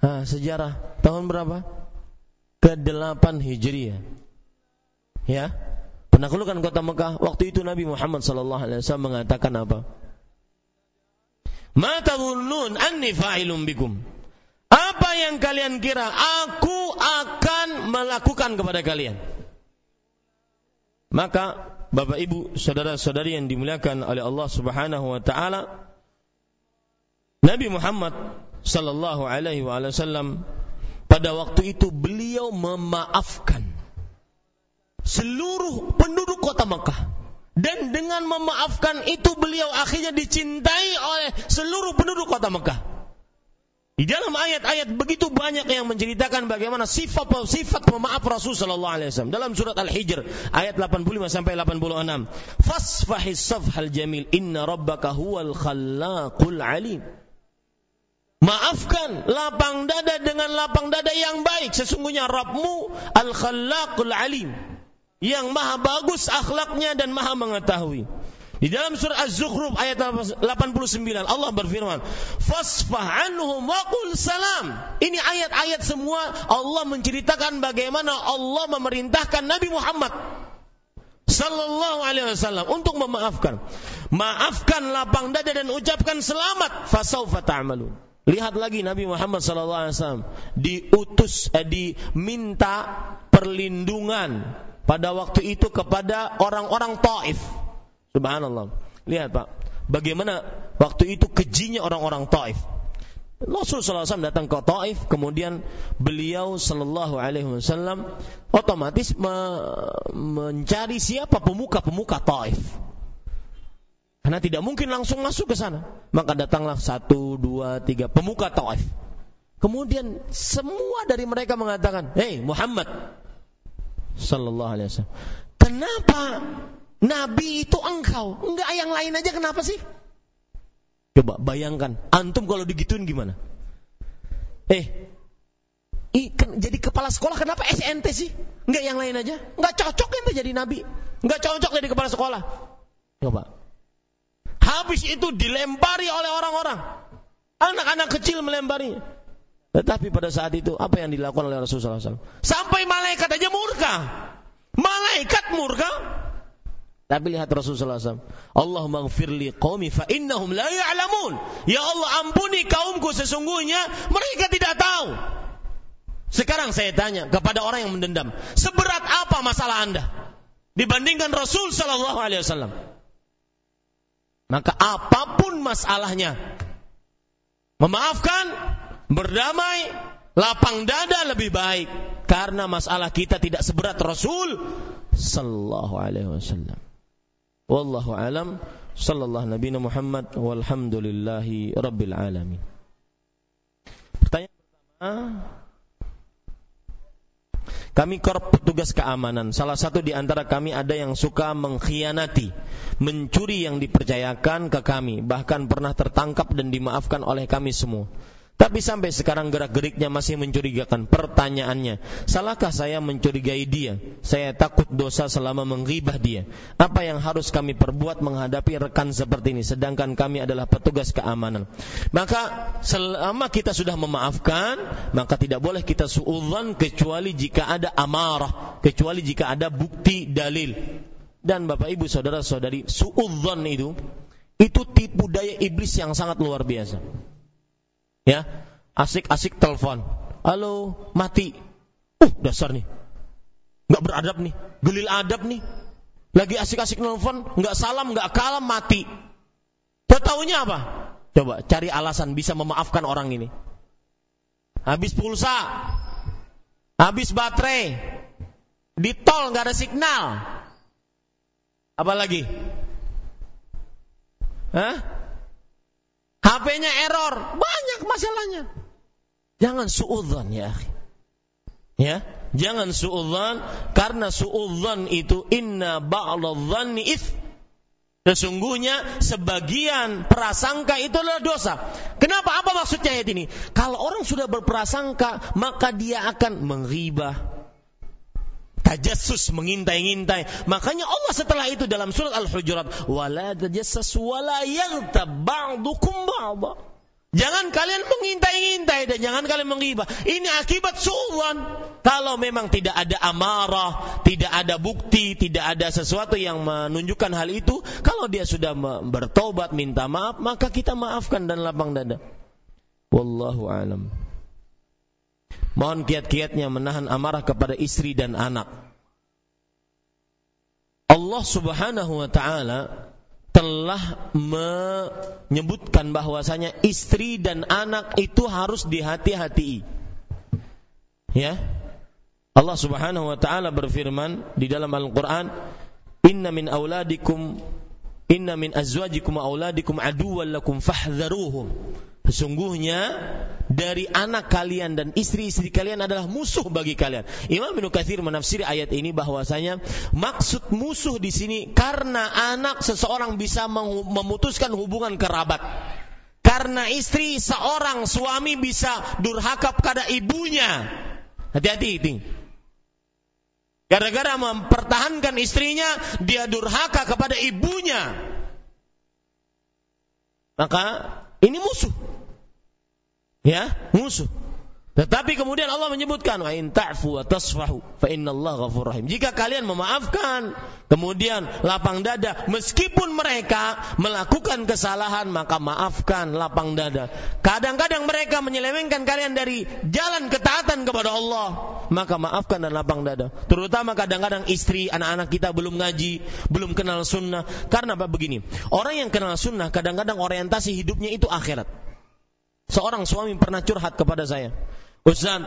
Nah, sejarah tahun berapa? Ke-8 Hijriah. Ya. Penaklukan kota Mekah waktu itu Nabi Muhammad sallallahu alaihi wasallam mengatakan apa? Ma tadhunnun anni fa'ilun bikum? Apa yang kalian kira aku akan melakukan kepada kalian? Maka Bapak Ibu, saudara-saudari yang dimuliakan oleh Allah Subhanahu wa taala, Nabi Muhammad sallallahu alaihi wasallam pada waktu itu beliau memaafkan seluruh penduduk kota Mekah dan dengan memaafkan itu beliau akhirnya dicintai oleh seluruh penduduk kota Mekah. Di dalam ayat-ayat begitu banyak yang menceritakan bagaimana sifat-sifat pemaaf Rasul sallallahu alaihi wasallam dalam surat Al-Hijr ayat 85 sampai 86. Fasfahis safhal jamil inna rabbaka huwal khallaqul alim. Maafkan lapang dada dengan lapang dada yang baik. Sesungguhnya Rabbmu al-khallaqul alim. Yang maha bagus akhlaknya dan maha mengetahui. Di dalam surah Az-Zukhruf ayat 89 Allah berfirman, "Fasfah anhum wa qul salam." Ini ayat-ayat semua Allah menceritakan bagaimana Allah memerintahkan Nabi Muhammad sallallahu alaihi wasallam untuk memaafkan. Maafkan lapang dada dan ucapkan selamat, fasaufa ta'malun. Lihat lagi Nabi Muhammad wasallam diutus eh, diminta perlindungan pada waktu itu kepada orang-orang Taif Subhanallah. Lihat Pak, bagaimana waktu itu kejinya orang-orang Taif. Rasulullah SAW datang ke Taif, kemudian beliau Sallallahu Alaihi Wasallam otomatis me mencari siapa pemuka-pemuka Taif. Karena tidak mungkin langsung masuk ke sana. Maka datanglah satu, dua, tiga pemuka Taif. Kemudian semua dari mereka mengatakan, Hei Muhammad Sallallahu Alaihi Wasallam, kenapa Nabi itu engkau, enggak yang lain aja kenapa sih? Coba bayangkan, antum kalau digituin gimana? Eh, jadi kepala sekolah kenapa SNT sih? Enggak yang lain aja? Enggak cocok ente jadi nabi. Enggak cocok jadi kepala sekolah. Coba. Habis itu dilempari oleh orang-orang. Anak-anak kecil melemparinya. Tetapi pada saat itu apa yang dilakukan oleh Rasulullah SAW? Sampai malaikat aja murka. Malaikat murka tapi lihat Rasulullah SAW. Allahumma gfirli qawmi fa innahum la ya'lamun. Ya Allah ampuni kaumku sesungguhnya mereka tidak tahu. Sekarang saya tanya kepada orang yang mendendam, seberat apa masalah Anda dibandingkan Rasul sallallahu alaihi wasallam? Maka apa pun masalahnya, memaafkan, berdamai, lapang dada lebih baik karena masalah kita tidak seberat Rasul sallallahu alaihi wasallam. Wallahu alam sallallahu nabi Muhammad walhamdulillahi rabbil alamin. Pertanyaan pertama kami korp petugas keamanan. Salah satu di antara kami ada yang suka mengkhianati, mencuri yang dipercayakan ke kami, bahkan pernah tertangkap dan dimaafkan oleh kami semua. Tapi sampai sekarang gerak-geriknya masih mencurigakan. Pertanyaannya, salahkah saya mencurigai dia? Saya takut dosa selama menggibah dia. Apa yang harus kami perbuat menghadapi rekan seperti ini? Sedangkan kami adalah petugas keamanan. Maka selama kita sudah memaafkan, maka tidak boleh kita suudzon kecuali jika ada amarah, kecuali jika ada bukti dalil. Dan Bapak Ibu saudara-saudari, suudzon itu itu tipu daya iblis yang sangat luar biasa ya asik-asik telepon. Halo mati. Uh dasar nih. Nggak beradab nih. Gelil adab nih. Lagi asik-asik telepon nggak salam nggak kalam mati. Tahunya apa? Coba cari alasan bisa memaafkan orang ini. Habis pulsa. Habis baterai. Di tol nggak ada signal. Apa lagi Hah? HP-nya error, banyak masalahnya. Jangan suudzon ya. Ya, jangan suudzon karena suudzon itu inna ba'dadh-dhanni Sesungguhnya sebagian prasangka itu adalah dosa. Kenapa? Apa maksudnya ayat ini? Kalau orang sudah berprasangka, maka dia akan menghibah, tajassus mengintai-ngintai. Makanya Allah setelah itu dalam surat Al-Hujurat, wala tajassus wala yaghtab ba'dukum ba'dha. Jangan kalian mengintai-ngintai dan jangan kalian menghibah. Ini akibat suwan. Kalau memang tidak ada amarah, tidak ada bukti, tidak ada sesuatu yang menunjukkan hal itu, kalau dia sudah bertobat, minta maaf, maka kita maafkan dan lapang dada. Wallahu alam. Mohon kiat-kiatnya menahan amarah kepada istri dan anak. Allah Subhanahu wa taala telah menyebutkan bahwasanya istri dan anak itu harus dihati-hati. Ya. Allah Subhanahu wa taala berfirman di dalam Al-Qur'an, "Inna min auladikum inna min azwajikum auladikum aduwwan lakum fahdharuhum." Sesungguhnya dari anak kalian dan istri-istri kalian adalah musuh bagi kalian. Imam Ibnu Katsir menafsiri ayat ini bahwasanya maksud musuh di sini karena anak seseorang bisa memutuskan hubungan kerabat. Karena istri seorang suami bisa durhaka pada ibunya. Hati-hati ini. Gara-gara mempertahankan istrinya, dia durhaka kepada ibunya. Maka ini musuh. Ya, musuh. Tetapi kemudian Allah menyebutkan wa in ta'fu wa tasfahu fa innallaha ghafurur rahim. Jika kalian memaafkan, kemudian lapang dada meskipun mereka melakukan kesalahan, maka maafkan lapang dada. Kadang-kadang mereka menyelewengkan kalian dari jalan ketaatan kepada Allah, maka maafkan dan lapang dada. Terutama kadang-kadang istri, anak-anak kita belum ngaji, belum kenal sunnah. Karena apa begini? Orang yang kenal sunnah kadang-kadang orientasi hidupnya itu akhirat. Seorang suami pernah curhat kepada saya. Ustaz,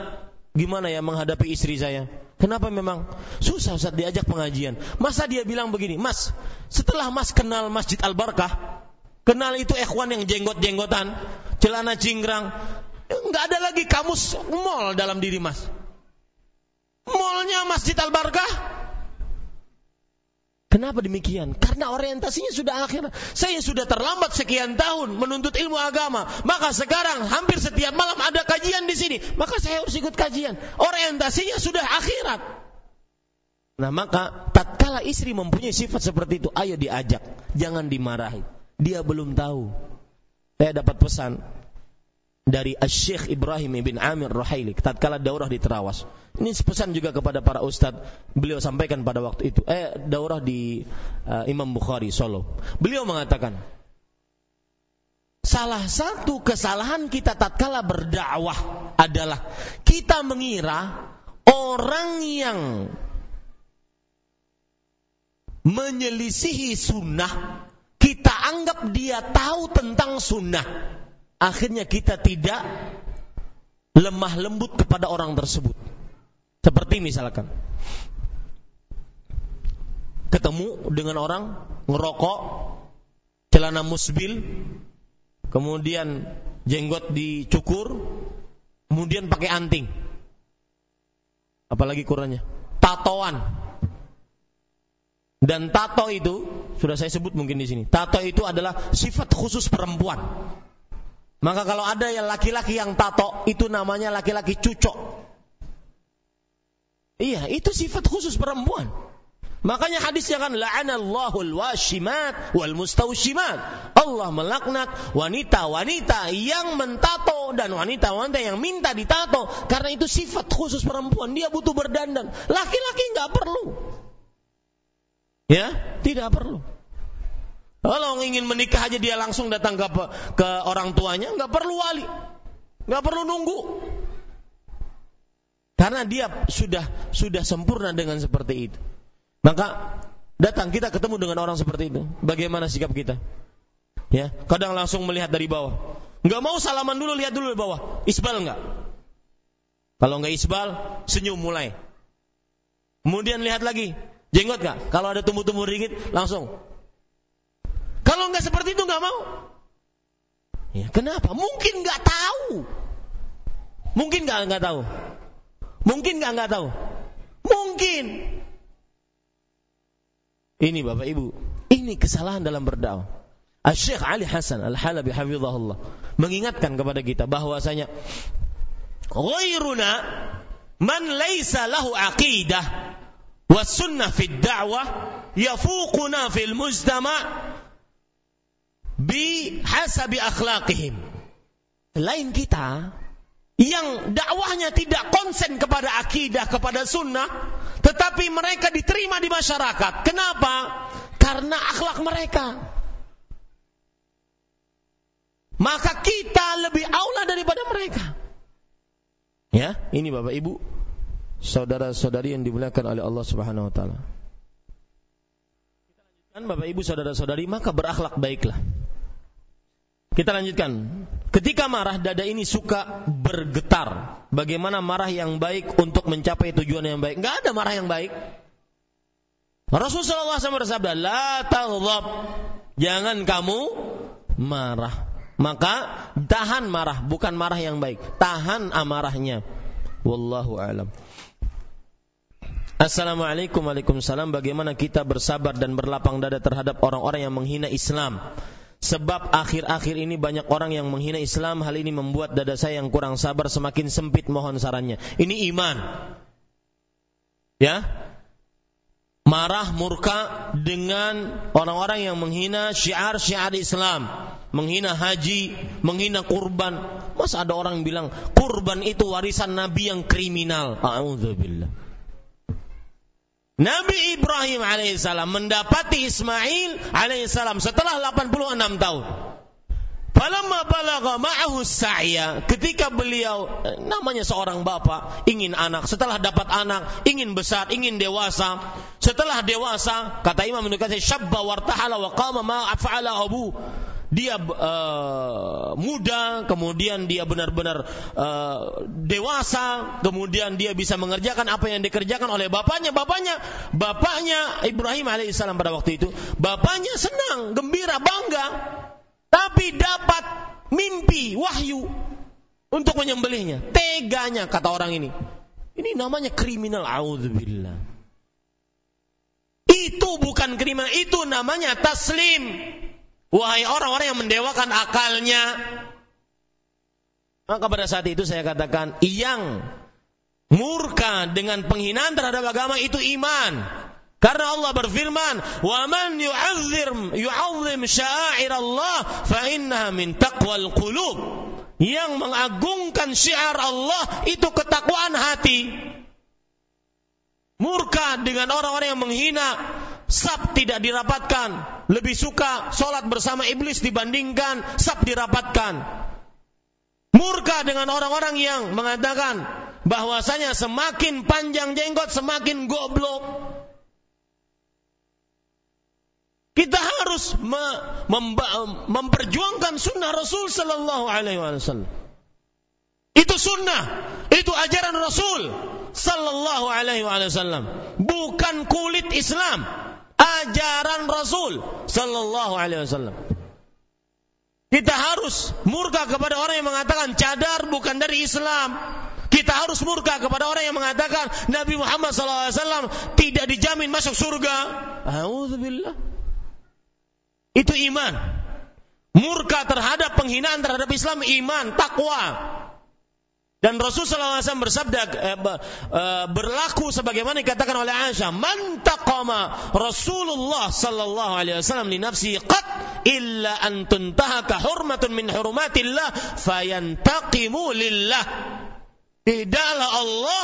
gimana ya menghadapi istri saya? Kenapa memang susah Ustaz diajak pengajian? Masa dia bilang begini, Mas, setelah Mas kenal Masjid Al-Barkah, kenal itu ikhwan yang jenggot-jenggotan, celana cingkrang, nggak ada lagi kamus mall dalam diri Mas. Mallnya Masjid Al-Barkah, Kenapa demikian? Karena orientasinya sudah akhir. Saya sudah terlambat sekian tahun menuntut ilmu agama. Maka sekarang hampir setiap malam ada kajian di sini. Maka saya harus ikut kajian. Orientasinya sudah akhirat. Nah maka tatkala istri mempunyai sifat seperti itu, ayo diajak. Jangan dimarahi. Dia belum tahu. Saya dapat pesan dari Syekh Ibrahim bin Amir Ruhaili tatkala daurah di Terawas. Ini pesan juga kepada para ustadz. Beliau sampaikan pada waktu itu. Eh, daurah di uh, Imam Bukhari Solo. Beliau mengatakan, salah satu kesalahan kita tatkala berdakwah adalah kita mengira orang yang menyelisihi sunnah kita anggap dia tahu tentang sunnah akhirnya kita tidak lemah lembut kepada orang tersebut. Seperti misalkan ketemu dengan orang ngerokok, celana musbil, kemudian jenggot dicukur, kemudian pakai anting. Apalagi kurangnya? Tatoan. Dan tato itu sudah saya sebut mungkin di sini. Tato itu adalah sifat khusus perempuan. Maka kalau ada yang laki-laki yang tato, itu namanya laki-laki cucok. Iya, itu sifat khusus perempuan. Makanya hadisnya kan la'anallahu al-washimat wal mustawshimat. Allah melaknat wanita-wanita yang mentato dan wanita-wanita yang minta ditato karena itu sifat khusus perempuan. Dia butuh berdandan. Laki-laki nggak perlu. Ya, tidak perlu. Kalau ingin menikah aja dia langsung datang ke ke orang tuanya, nggak perlu wali, nggak perlu nunggu, karena dia sudah sudah sempurna dengan seperti itu. Maka datang kita ketemu dengan orang seperti itu, bagaimana sikap kita? Ya, kadang langsung melihat dari bawah, nggak mau salaman dulu, lihat dulu dari bawah, isbal nggak? Kalau nggak isbal, senyum mulai. Kemudian lihat lagi, jenggot nggak? Kalau ada tumbuh-tumbuh ringit, langsung kalau nggak seperti itu nggak mau. Ya, kenapa? Mungkin nggak tahu. Mungkin nggak nggak tahu. Mungkin nggak nggak tahu. Mungkin. Ini Bapak Ibu, ini kesalahan dalam berdakwah. Syekh Ali Hasan Al-Halabi hafizahullah mengingatkan kepada kita bahwasanya ghairuna man laisa lahu aqidah wa sunnah fid da'wah yafuquna fil mujtama' bi hasabi akhlaqihim. Lain kita yang dakwahnya tidak konsen kepada akidah, kepada sunnah, tetapi mereka diterima di masyarakat. Kenapa? Karena akhlak mereka. Maka kita lebih aula daripada mereka. Ya, ini Bapak Ibu, saudara-saudari yang dimuliakan oleh Allah Subhanahu wa taala. Bapak Ibu, saudara-saudari, maka berakhlak baiklah. Kita lanjutkan. Ketika marah, dada ini suka bergetar. Bagaimana marah yang baik untuk mencapai tujuan yang baik? Enggak ada marah yang baik. Rasulullah SAW bersabda, La taghdab. Jangan kamu marah. maka tahan marah, bukan marah yang baik. Tahan amarahnya. Wallahu alam. Assalamualaikum Waalaikumsalam Bagaimana kita bersabar dan berlapang dada terhadap orang-orang yang menghina Islam Sebab akhir-akhir ini banyak orang yang menghina Islam. Hal ini membuat dada saya yang kurang sabar semakin sempit mohon sarannya. Ini iman. Ya? Marah murka dengan orang-orang yang menghina syiar-syiar Islam. Menghina haji, menghina kurban. Masa ada orang bilang Kurban itu warisan Nabi yang kriminal. A'udzubillah Nabi Ibrahim alaihissalam mendapati Ismail alaihissalam setelah 86 tahun. Falamma balagha ma'ahu sa'ya ketika beliau namanya seorang bapak ingin anak setelah dapat anak ingin besar ingin dewasa setelah dewasa kata Imam Nukasi syabba wartahala wa qama ma af'ala abu dia uh, muda, kemudian dia benar-benar uh, dewasa, kemudian dia bisa mengerjakan apa yang dikerjakan oleh bapaknya. Bapaknya, bapaknya Ibrahim alaihissalam pada waktu itu, bapaknya senang, gembira, bangga, tapi dapat mimpi wahyu untuk menyembelihnya. Teganya kata orang ini. Ini namanya kriminal auzubillah. Itu bukan kriminal, itu namanya taslim. Wahai orang-orang yang mendewakan akalnya. Maka pada saat itu saya katakan, yang murka dengan penghinaan terhadap agama itu iman. Karena Allah berfirman, "Wa man yu'azzir yu'azzim sya'air Allah fa innaha min taqwal qulub." Yang mengagungkan syiar Allah itu ketakwaan hati. Murka dengan orang-orang yang menghina sab tidak dirapatkan. Lebih suka sholat bersama iblis dibandingkan sab dirapatkan. Murka dengan orang-orang yang mengatakan bahwasanya semakin panjang jenggot semakin goblok. Kita harus me memperjuangkan sunnah Rasul Sallallahu Alaihi Wasallam. Itu sunnah, itu ajaran Rasul Sallallahu Alaihi Wasallam, bukan kulit Islam ajaran Rasul sallallahu alaihi wasallam. Kita harus murka kepada orang yang mengatakan cadar bukan dari Islam. Kita harus murka kepada orang yang mengatakan Nabi Muhammad SAW tidak dijamin masuk surga. Alhamdulillah. Itu iman. Murka terhadap penghinaan terhadap Islam iman, takwa. Dan Rasulullah SAW bersabda eh, eh, berlaku sebagaimana dikatakan oleh Aisyah, "Man taqama Rasulullah sallallahu alaihi wasallam li nafsihi qat illa an tuntahaka hurmatun min hurumatillah fayantaqimu lillah." Tidaklah Allah,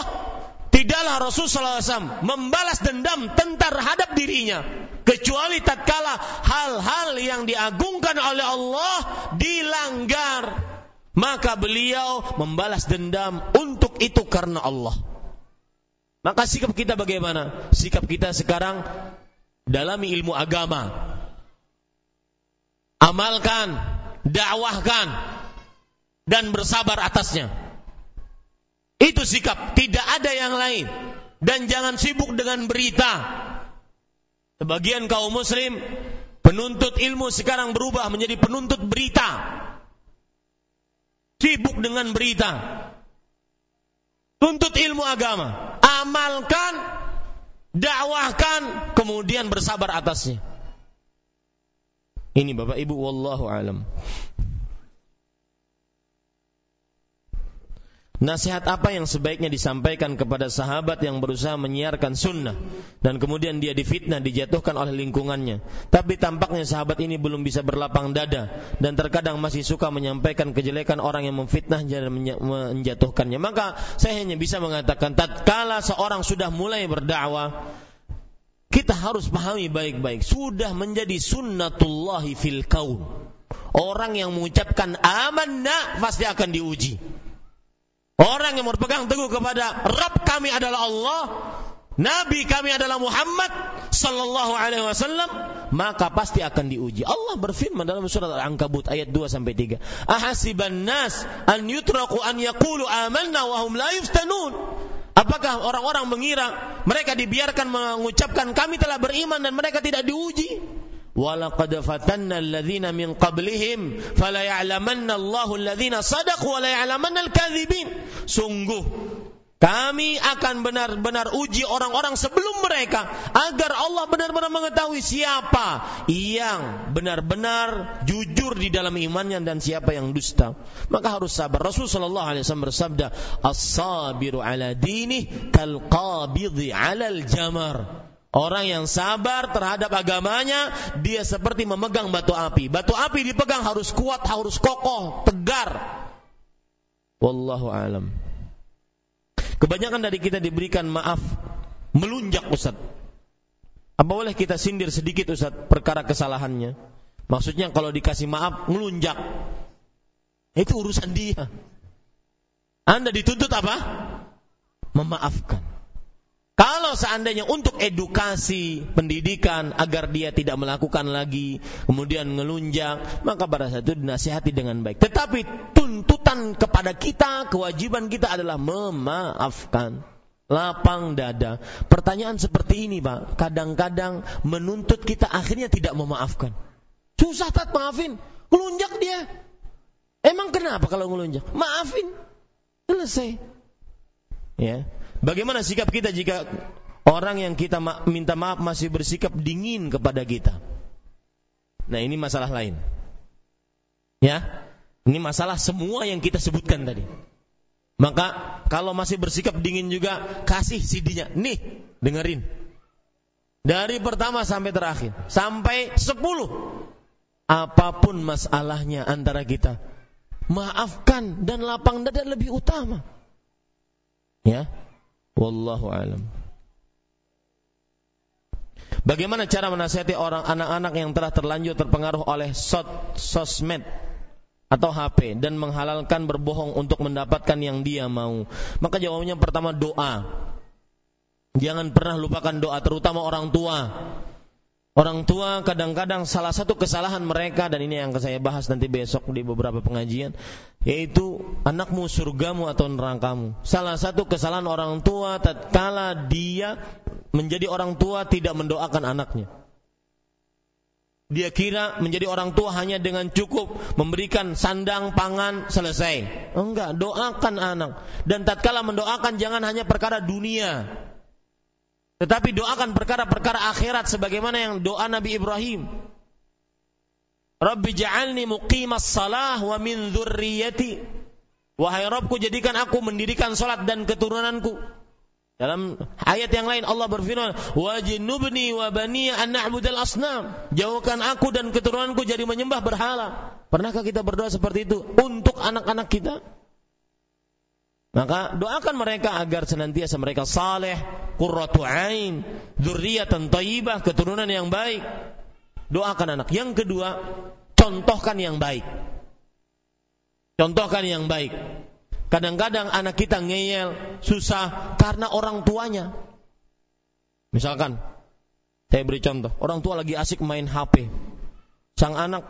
tidaklah Rasulullah SAW membalas dendam terhadap dirinya kecuali tatkala hal-hal yang diagungkan oleh Allah dilanggar maka beliau membalas dendam untuk itu karena Allah. Maka sikap kita bagaimana? Sikap kita sekarang dalami ilmu agama. Amalkan, dakwahkan dan bersabar atasnya. Itu sikap, tidak ada yang lain. Dan jangan sibuk dengan berita. Sebagian kaum muslim penuntut ilmu sekarang berubah menjadi penuntut berita sibuk dengan berita. Tuntut ilmu agama, amalkan, dakwahkan, kemudian bersabar atasnya. Ini Bapak Ibu wallahu alam. Nasihat apa yang sebaiknya disampaikan kepada sahabat yang berusaha menyiarkan sunnah dan kemudian dia difitnah, dijatuhkan oleh lingkungannya. Tapi tampaknya sahabat ini belum bisa berlapang dada dan terkadang masih suka menyampaikan kejelekan orang yang memfitnah dan menjatuhkannya. Maka saya hanya bisa mengatakan tatkala seorang sudah mulai berdakwah kita harus pahami baik-baik sudah menjadi sunnatullahi fil kaun. Orang yang mengucapkan amanna pasti akan diuji. Orang yang berpegang teguh kepada Rabb kami adalah Allah, Nabi kami adalah Muhammad sallallahu alaihi wasallam, maka pasti akan diuji. Allah berfirman dalam surat Al-Ankabut ayat 2 sampai 3. Ahasiban nas an yutraku an yaqulu amanna wa hum la yuftanun. Apakah orang-orang mengira mereka dibiarkan mengucapkan kami telah beriman dan mereka tidak diuji? Walaqad fatanna alladhina min qablihim fala ya'lamanna Allahu alladhina sadaqu wa la ya'lamanna al-kadzibin. Sungguh kami akan benar-benar uji orang-orang sebelum mereka agar Allah benar-benar mengetahui siapa yang benar-benar jujur di dalam imannya dan siapa yang dusta. Maka harus sabar. Rasulullah sallallahu alaihi wasallam bersabda, "As-sabiru ala dini kal qabidhi 'alal jamar." Orang yang sabar terhadap agamanya, dia seperti memegang batu api. Batu api dipegang harus kuat, harus kokoh, tegar. Wallahu alam. Kebanyakan dari kita diberikan maaf melunjak Ustaz. Apa boleh kita sindir sedikit Ustaz perkara kesalahannya? Maksudnya kalau dikasih maaf melunjak. Itu urusan dia. Anda dituntut apa? Memaafkan. Kalau seandainya untuk edukasi pendidikan agar dia tidak melakukan lagi, kemudian ngelunjak, maka pada saat itu dinasihati dengan baik. Tetapi tuntutan kepada kita, kewajiban kita adalah memaafkan. Lapang dada. Pertanyaan seperti ini, Pak, kadang-kadang menuntut kita akhirnya tidak memaafkan. Susah tak maafin, ngelunjak dia. Emang kenapa kalau ngelunjak? Maafin. Selesai. Ya. Bagaimana sikap kita jika orang yang kita ma minta maaf masih bersikap dingin kepada kita? Nah, ini masalah lain. Ya. Ini masalah semua yang kita sebutkan tadi. Maka kalau masih bersikap dingin juga kasih CD-nya. Nih, dengerin. Dari pertama sampai terakhir, sampai sepuluh. Apa pun masalahnya antara kita, maafkan dan lapang dada lebih utama. Ya, Wallahu alam. Bagaimana cara menasihati orang anak-anak yang telah terlanjur terpengaruh oleh sot, sosmed atau HP dan menghalalkan berbohong untuk mendapatkan yang dia mau? Maka jawabannya pertama doa. Jangan pernah lupakan doa terutama orang tua. Orang tua kadang-kadang salah satu kesalahan mereka dan ini yang saya bahas nanti besok di beberapa pengajian yaitu anakmu surgamu atau nerakamu. Salah satu kesalahan orang tua tatkala dia menjadi orang tua tidak mendoakan anaknya. Dia kira menjadi orang tua hanya dengan cukup memberikan sandang, pangan, selesai. Enggak, doakan anak. Dan tatkala mendoakan jangan hanya perkara dunia, tetapi doakan perkara-perkara akhirat sebagaimana yang doa Nabi Ibrahim. Rabbi ja'alni muqimas salah wa min dzurriyyati. Wahai Rabbku jadikan aku mendirikan salat dan keturunanku. Dalam ayat yang lain Allah berfirman, "Wa jinnubni wa bani an na'budal asnam." Jauhkan aku dan keturunanku jadi menyembah berhala. Pernahkah kita berdoa seperti itu untuk anak-anak kita? Maka doakan mereka agar senantiasa mereka saleh, qurratu ain, dzurriatan thayyibah, keturunan yang baik. Doakan anak. Yang kedua, contohkan yang baik. Contohkan yang baik. Kadang-kadang anak kita ngeyel, susah karena orang tuanya. Misalkan, saya beri contoh, orang tua lagi asik main HP. Sang anak,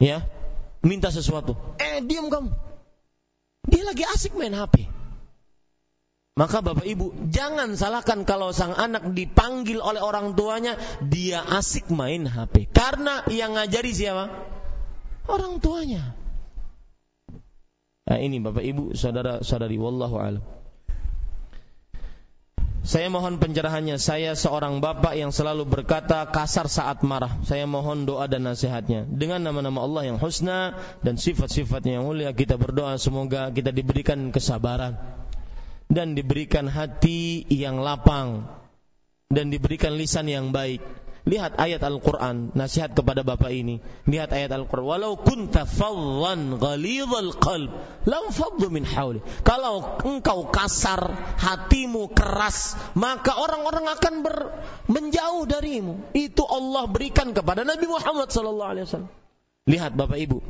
ya, minta sesuatu. Eh, diam kamu dia lagi asik main HP. Maka Bapak Ibu, jangan salahkan kalau sang anak dipanggil oleh orang tuanya, dia asik main HP. Karena yang ngajari siapa? Orang tuanya. Nah ini Bapak Ibu, saudara-saudari, wallahu alam. Saya mohon pencerahannya. Saya seorang bapak yang selalu berkata kasar saat marah. Saya mohon doa dan nasihatnya. Dengan nama-nama Allah yang husna dan sifat-sifatnya yang mulia, kita berdoa semoga kita diberikan kesabaran dan diberikan hati yang lapang dan diberikan lisan yang baik Lihat ayat Al-Quran, nasihat kepada bapak ini. Lihat ayat Al-Quran. Walau kunta fadhan ghalidhal qalb, lam faddu min hawli. Kalau engkau kasar, hatimu keras, maka orang-orang akan ber, menjauh darimu. Itu Allah berikan kepada Nabi Muhammad sallallahu alaihi wasallam. Lihat Bapak Ibu,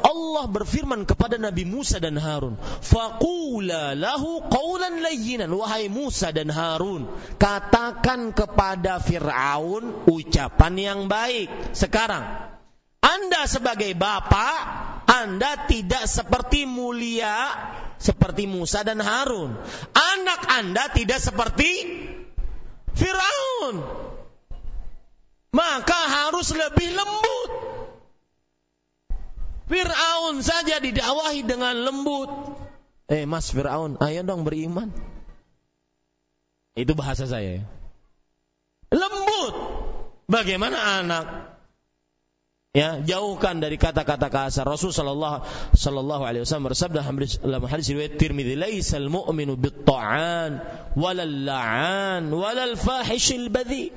Allah berfirman kepada Nabi Musa dan Harun, "Faqula lahu qawlan layyinan." Wahai Musa dan Harun, katakan kepada Firaun ucapan yang baik. Sekarang, Anda sebagai bapak, Anda tidak seperti mulia seperti Musa dan Harun. Anak Anda tidak seperti Firaun. maka harus lebih lembut. Fir'aun saja didakwahi dengan lembut. Eh mas Fir'aun, ayo dong beriman. Itu bahasa saya. Lembut. Bagaimana anak? Ya, jauhkan dari kata-kata kasar. Rasul sallallahu alaihi wasallam bersabda dalam hadis riwayat Tirmidzi, "Laisal mu'minu bit-ta'an walal la'an walal fahishil badhi."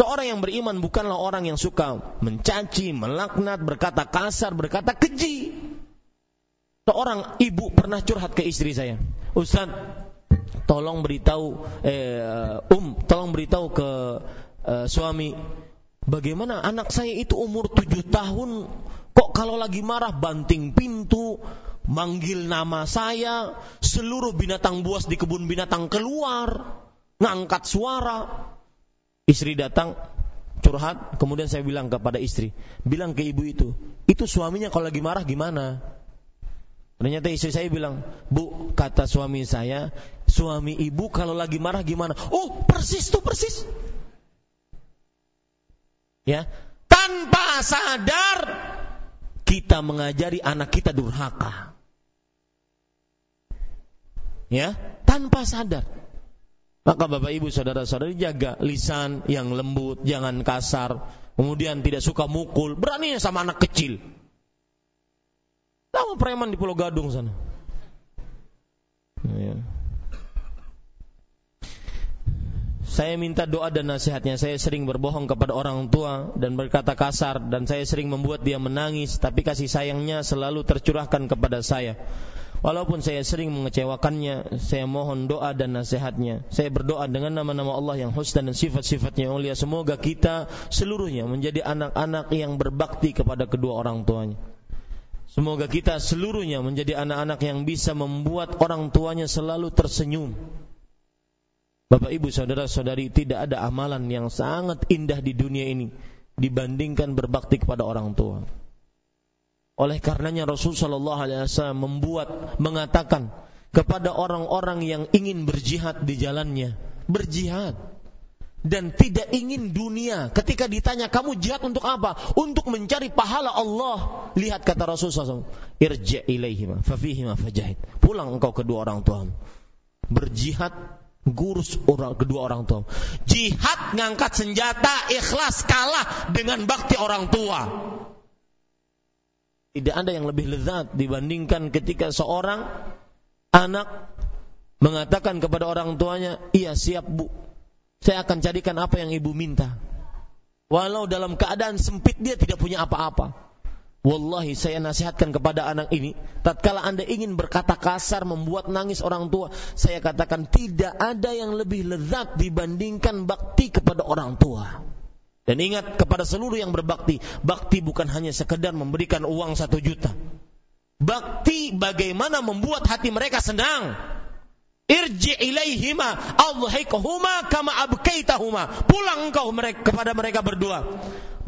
Seorang yang beriman bukanlah orang yang suka mencaci, melaknat, berkata kasar, berkata keji. Seorang ibu pernah curhat ke istri saya. Ustaz, tolong beritahu eh, um, tolong beritahu ke eh, suami bagaimana anak saya itu umur tujuh tahun kok kalau lagi marah banting pintu manggil nama saya seluruh binatang buas di kebun binatang keluar ngangkat suara istri datang curhat kemudian saya bilang kepada istri bilang ke ibu itu itu suaminya kalau lagi marah gimana Ternyata istri saya bilang, Bu, kata suami saya, suami ibu kalau lagi marah gimana? Oh, persis tuh, persis. Ya, tanpa sadar kita mengajari anak kita durhaka. Ya, tanpa sadar. Maka Bapak Ibu saudara-saudari jaga lisan yang lembut, jangan kasar, kemudian tidak suka mukul, berani sama anak kecil. Tahu preman di Pulau Gadung sana. Ya. Saya minta doa dan nasihatnya. Saya sering berbohong kepada orang tua dan berkata kasar dan saya sering membuat dia menangis, tapi kasih sayangnya selalu tercurahkan kepada saya. Walaupun saya sering mengecewakannya, saya mohon doa dan nasihatnya. Saya berdoa dengan nama-nama Allah yang husna dan sifat-sifatnya yang mulia. Semoga kita seluruhnya menjadi anak-anak yang berbakti kepada kedua orang tuanya. Semoga kita seluruhnya menjadi anak-anak yang bisa membuat orang tuanya selalu tersenyum. Bapak ibu saudara saudari tidak ada amalan yang sangat indah di dunia ini dibandingkan berbakti kepada orang tua. Oleh karenanya Rasul Shallallahu Alaihi Wasallam membuat mengatakan kepada orang-orang yang ingin berjihad di jalannya, berjihad dan tidak ingin dunia. Ketika ditanya kamu jihad untuk apa? Untuk mencari pahala Allah. Lihat kata Rasulullah SAW. Irja ilaihima fafihima fajahid. Pulang engkau kedua orang tuamu. Berjihad gurus orang kedua orang tua. Jihad ngangkat senjata ikhlas kalah dengan bakti orang tua. Tidak ada yang lebih lezat dibandingkan ketika seorang anak mengatakan kepada orang tuanya, "Iya, siap, Bu saya akan jadikan apa yang ibu minta. Walau dalam keadaan sempit dia tidak punya apa-apa. Wallahi saya nasihatkan kepada anak ini, tatkala Anda ingin berkata kasar membuat nangis orang tua, saya katakan tidak ada yang lebih lezat dibandingkan bakti kepada orang tua. Dan ingat kepada seluruh yang berbakti, bakti bukan hanya sekedar memberikan uang satu juta. Bakti bagaimana membuat hati mereka senang, Irji ilaihima adhikhuma kama abkaitahuma. Pulang engkau mereka, kepada mereka berdua.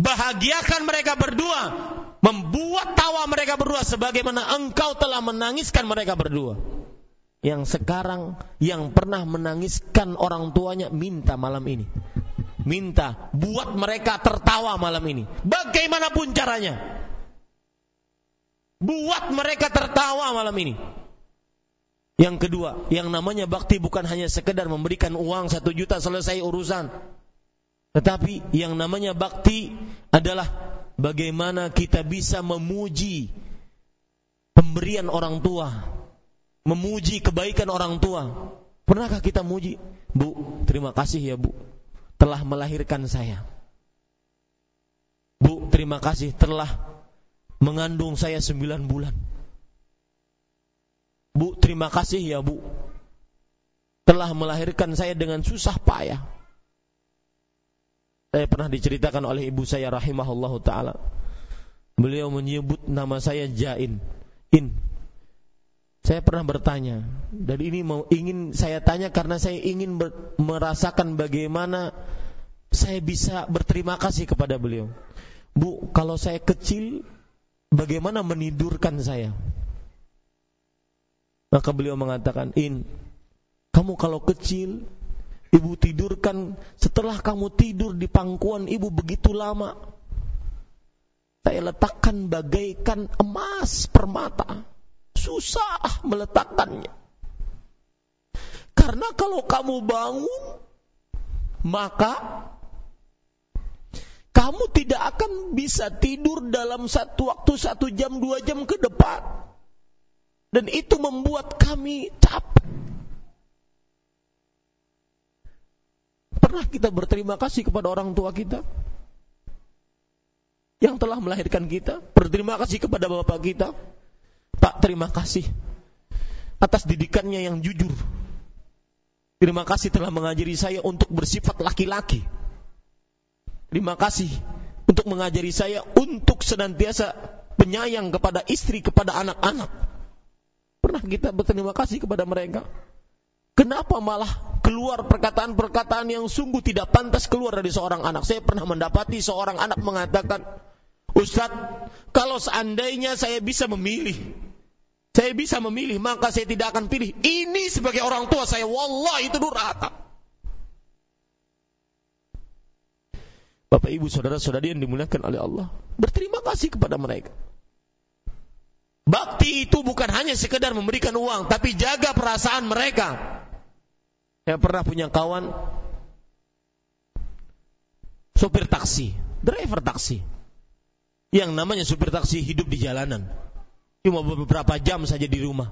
Bahagiakan mereka berdua. Membuat tawa mereka berdua sebagaimana engkau telah menangiskan mereka berdua. Yang sekarang yang pernah menangiskan orang tuanya minta malam ini. Minta buat mereka tertawa malam ini. Bagaimanapun caranya. Buat mereka tertawa malam ini. Yang kedua, yang namanya bakti bukan hanya sekedar memberikan uang satu juta selesai urusan. Tetapi yang namanya bakti adalah bagaimana kita bisa memuji pemberian orang tua, memuji kebaikan orang tua. Pernahkah kita muji? Bu, terima kasih ya bu, telah melahirkan saya. Bu, terima kasih telah mengandung saya sembilan bulan. Bu, terima kasih ya Bu. Telah melahirkan saya dengan susah payah. Saya pernah diceritakan oleh ibu saya rahimahullahu taala. Beliau menyebut nama saya Jain. In. Saya pernah bertanya dan ini mau ingin saya tanya karena saya ingin ber, merasakan bagaimana saya bisa berterima kasih kepada beliau. Bu, kalau saya kecil bagaimana menidurkan saya? Maka beliau mengatakan, "In, kamu kalau kecil Ibu tidurkan setelah kamu tidur di pangkuan ibu begitu lama. Saya letakkan bagaikan emas permata. Susah meletakkannya. Karena kalau kamu bangun, maka kamu tidak akan bisa tidur dalam satu waktu satu jam dua jam ke depan. Dan itu membuat kami capek. Pernah kita berterima kasih kepada orang tua kita? Yang telah melahirkan kita? Berterima kasih kepada bapak kita pak terima kasih atas didikannya yang jujur terima kasih telah mengajari saya untuk bersifat laki-laki Terima kasih untuk mengajari saya untuk senantiasa penyayang kepada istri, kepada anak-anak. Pernah kita berterima kasih kepada mereka? Kenapa malah keluar perkataan-perkataan yang sungguh tidak pantas keluar dari seorang anak? Saya pernah mendapati seorang anak mengatakan, Ustadz, kalau seandainya saya bisa memilih, saya bisa memilih, maka saya tidak akan pilih. Ini sebagai orang tua saya, wallah itu durhaka. Bapak ibu saudara-saudari yang dimuliakan oleh Allah. Berterima kasih kepada mereka. Bakti itu bukan hanya sekedar memberikan uang, tapi jaga perasaan mereka. Saya pernah punya kawan sopir taksi, driver taksi. Yang namanya supir taksi hidup di jalanan. Cuma beberapa jam saja di rumah.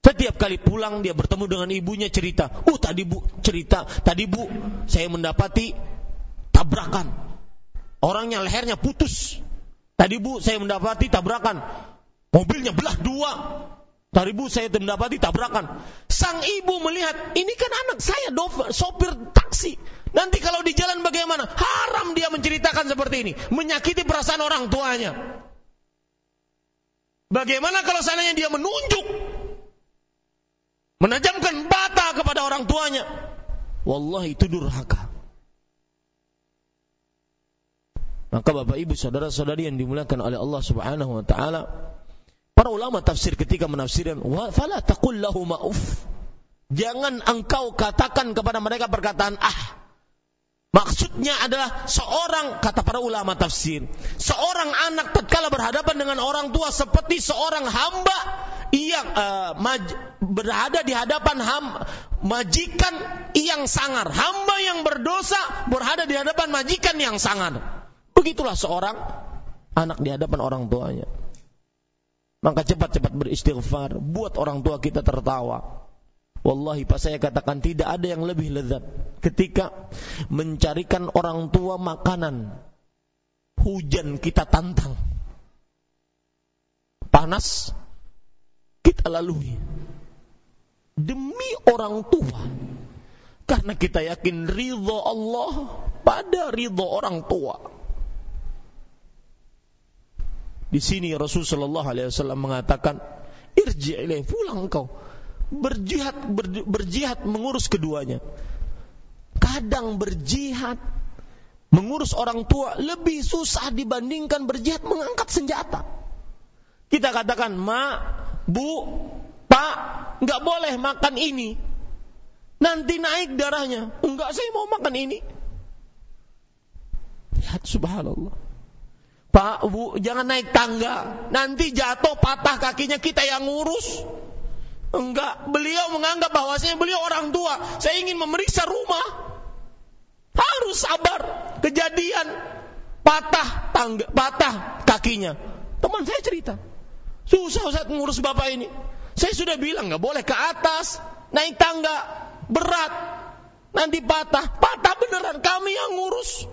Setiap kali pulang dia bertemu dengan ibunya cerita. Oh tadi bu cerita, tadi bu saya mendapati tabrakan. Orangnya lehernya putus. Tadi bu saya mendapati tabrakan. Mobilnya belah dua. Tadi bu saya mendapati tabrakan. Sang ibu melihat, ini kan anak saya dover, sopir taksi. Nanti kalau di jalan bagaimana? Haram dia menceritakan seperti ini. Menyakiti perasaan orang tuanya. Bagaimana kalau seandainya dia menunjuk? Menajamkan bata kepada orang tuanya. Wallahi itu durhaka. Maka Bapak Ibu saudara-saudari yang dimuliakan oleh Allah Subhanahu wa taala, para ulama tafsir ketika menafsirkan wa fala taqul lahu ma'uf. Jangan engkau katakan kepada mereka perkataan ah. Maksudnya adalah seorang kata para ulama tafsir, seorang anak tatkala berhadapan dengan orang tua seperti seorang hamba yang uh, maj, berada di hadapan ham, majikan yang sangar, hamba yang berdosa berada di hadapan majikan yang sangar. Begitulah seorang anak di hadapan orang tuanya. Maka cepat-cepat beristighfar, buat orang tua kita tertawa. Wallahi Pak saya katakan tidak ada yang lebih lezat ketika mencarikan orang tua makanan. Hujan kita tantang. Panas kita lalui. Demi orang tua. Karena kita yakin ridho Allah pada ridho orang tua. Di sini Rasul Shallallahu Alaihi Wasallam mengatakan, irji pulang kau berjihad ber, berjihad mengurus keduanya. Kadang berjihad mengurus orang tua lebih susah dibandingkan berjihad mengangkat senjata. Kita katakan, ma, bu, pak, nggak boleh makan ini. Nanti naik darahnya. Enggak, saya mau makan ini. Lihat subhanallah. Pak, Bu, jangan naik tangga. Nanti jatuh patah kakinya kita yang ngurus. Enggak, beliau menganggap bahwasanya beliau orang tua. Saya ingin memeriksa rumah. Harus sabar. Kejadian patah tangga, patah kakinya. Teman saya cerita. Susah Ustaz ngurus bapak ini. Saya sudah bilang nggak boleh ke atas, naik tangga, berat. Nanti patah, patah beneran kami yang ngurus.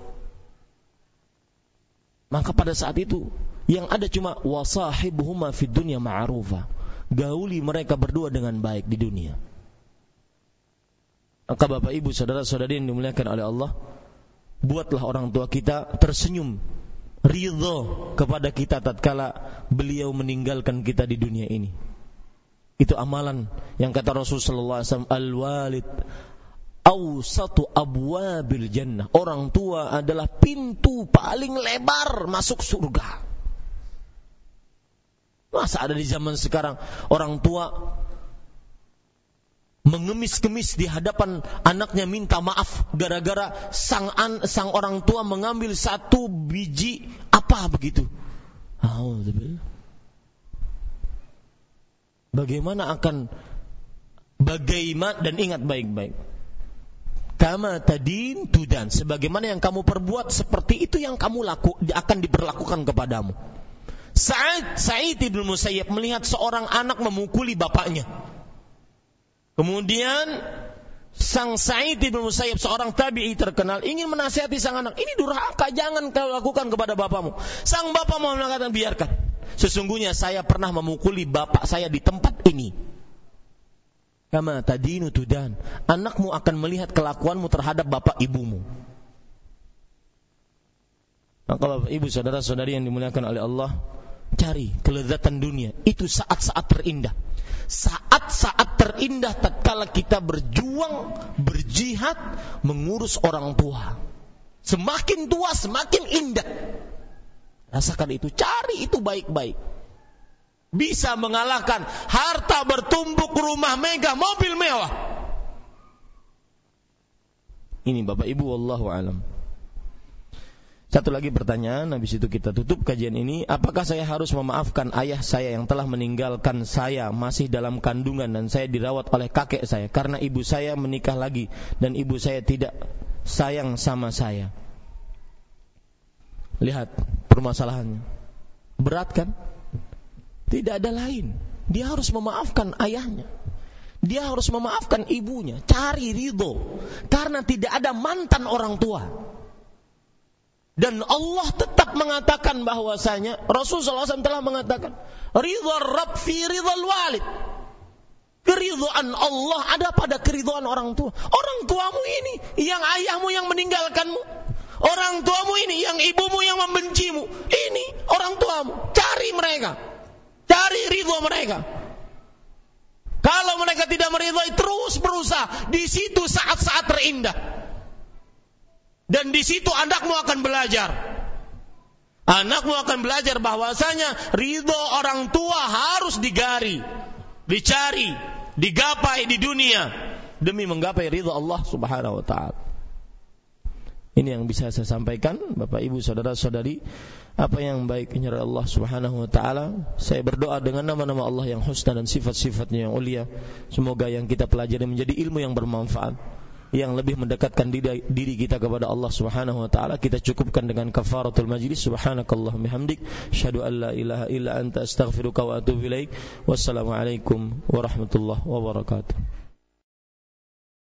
Maka pada saat itu yang ada cuma wasahibuhuma fid dunya ma'rufa. Gauli mereka berdua dengan baik di dunia. Maka Bapak Ibu saudara-saudari yang dimuliakan oleh Allah, buatlah orang tua kita tersenyum ridho kepada kita tatkala beliau meninggalkan kita di dunia ini. Itu amalan yang kata Rasulullah SAW, al-walid awsatu abwabil jannah. Orang tua adalah pintu paling lebar masuk surga. Masa ada di zaman sekarang orang tua mengemis-kemis di hadapan anaknya minta maaf gara-gara sang an, sang orang tua mengambil satu biji apa begitu. Bagaimana akan bagaimana dan ingat baik-baik. Kama tadin tudan. Sebagaimana yang kamu perbuat seperti itu yang kamu laku akan diperlakukan kepadamu. Saat Sa'id ibn Musayyib melihat seorang anak memukuli bapaknya. Kemudian sang Sa'id bin Musayyib seorang tabi'i terkenal ingin menasihati sang anak, ini durhaka, jangan kau lakukan kepada bapamu. Sang bapak mau mengatakan biarkan. Sesungguhnya saya pernah memukuli bapak saya di tempat ini. Kama tadinu tudan. Anakmu akan melihat kelakuanmu terhadap bapak ibumu. Maka bapak ibu saudara-saudari yang dimuliakan oleh Allah, cari kelezatan dunia. Itu saat-saat terindah saat-saat terindah tatkala kita berjuang, berjihad, mengurus orang tua. Semakin tua semakin indah. Rasakan itu, cari itu baik-baik. Bisa mengalahkan harta bertumbuk, rumah megah, mobil mewah. Ini Bapak Ibu wallahu alam. Satu lagi pertanyaan, habis itu kita tutup kajian ini. Apakah saya harus memaafkan ayah saya yang telah meninggalkan saya masih dalam kandungan dan saya dirawat oleh kakek saya karena ibu saya menikah lagi dan ibu saya tidak sayang sama saya? Lihat permasalahannya. Berat kan? Tidak ada lain. Dia harus memaafkan ayahnya. Dia harus memaafkan ibunya. Cari ridho. Karena tidak ada mantan orang tua. Dan Allah tetap mengatakan bahwasanya Rasulullah SAW telah mengatakan ridha Rabb fi ridha walid. Keridhaan Allah ada pada keridhaan orang tua. Orang tuamu ini yang ayahmu yang meninggalkanmu. Orang tuamu ini yang ibumu yang membencimu. Ini orang tuamu. Cari mereka. Cari ridho mereka. Kalau mereka tidak meridhai terus berusaha di situ saat-saat terindah. Dan di situ anakmu akan belajar. Anakmu akan belajar bahwasanya ridho orang tua harus digari, dicari, digapai di dunia demi menggapai ridho Allah Subhanahu wa taala. Ini yang bisa saya sampaikan, Bapak Ibu, saudara-saudari, apa yang baik dari Allah Subhanahu wa taala. Saya berdoa dengan nama-nama Allah yang husna dan sifat-sifatnya yang mulia. Semoga yang kita pelajari menjadi ilmu yang bermanfaat yang lebih mendekatkan diri, diri kita kepada Allah Subhanahu wa taala kita cukupkan dengan kafaratul majlis. Subhanakallah bihamdik. Syahadu an la ilaha illa anta astaghfiruka wa atubu ilaik. Wassalamu alaikum warahmatullahi wabarakatuh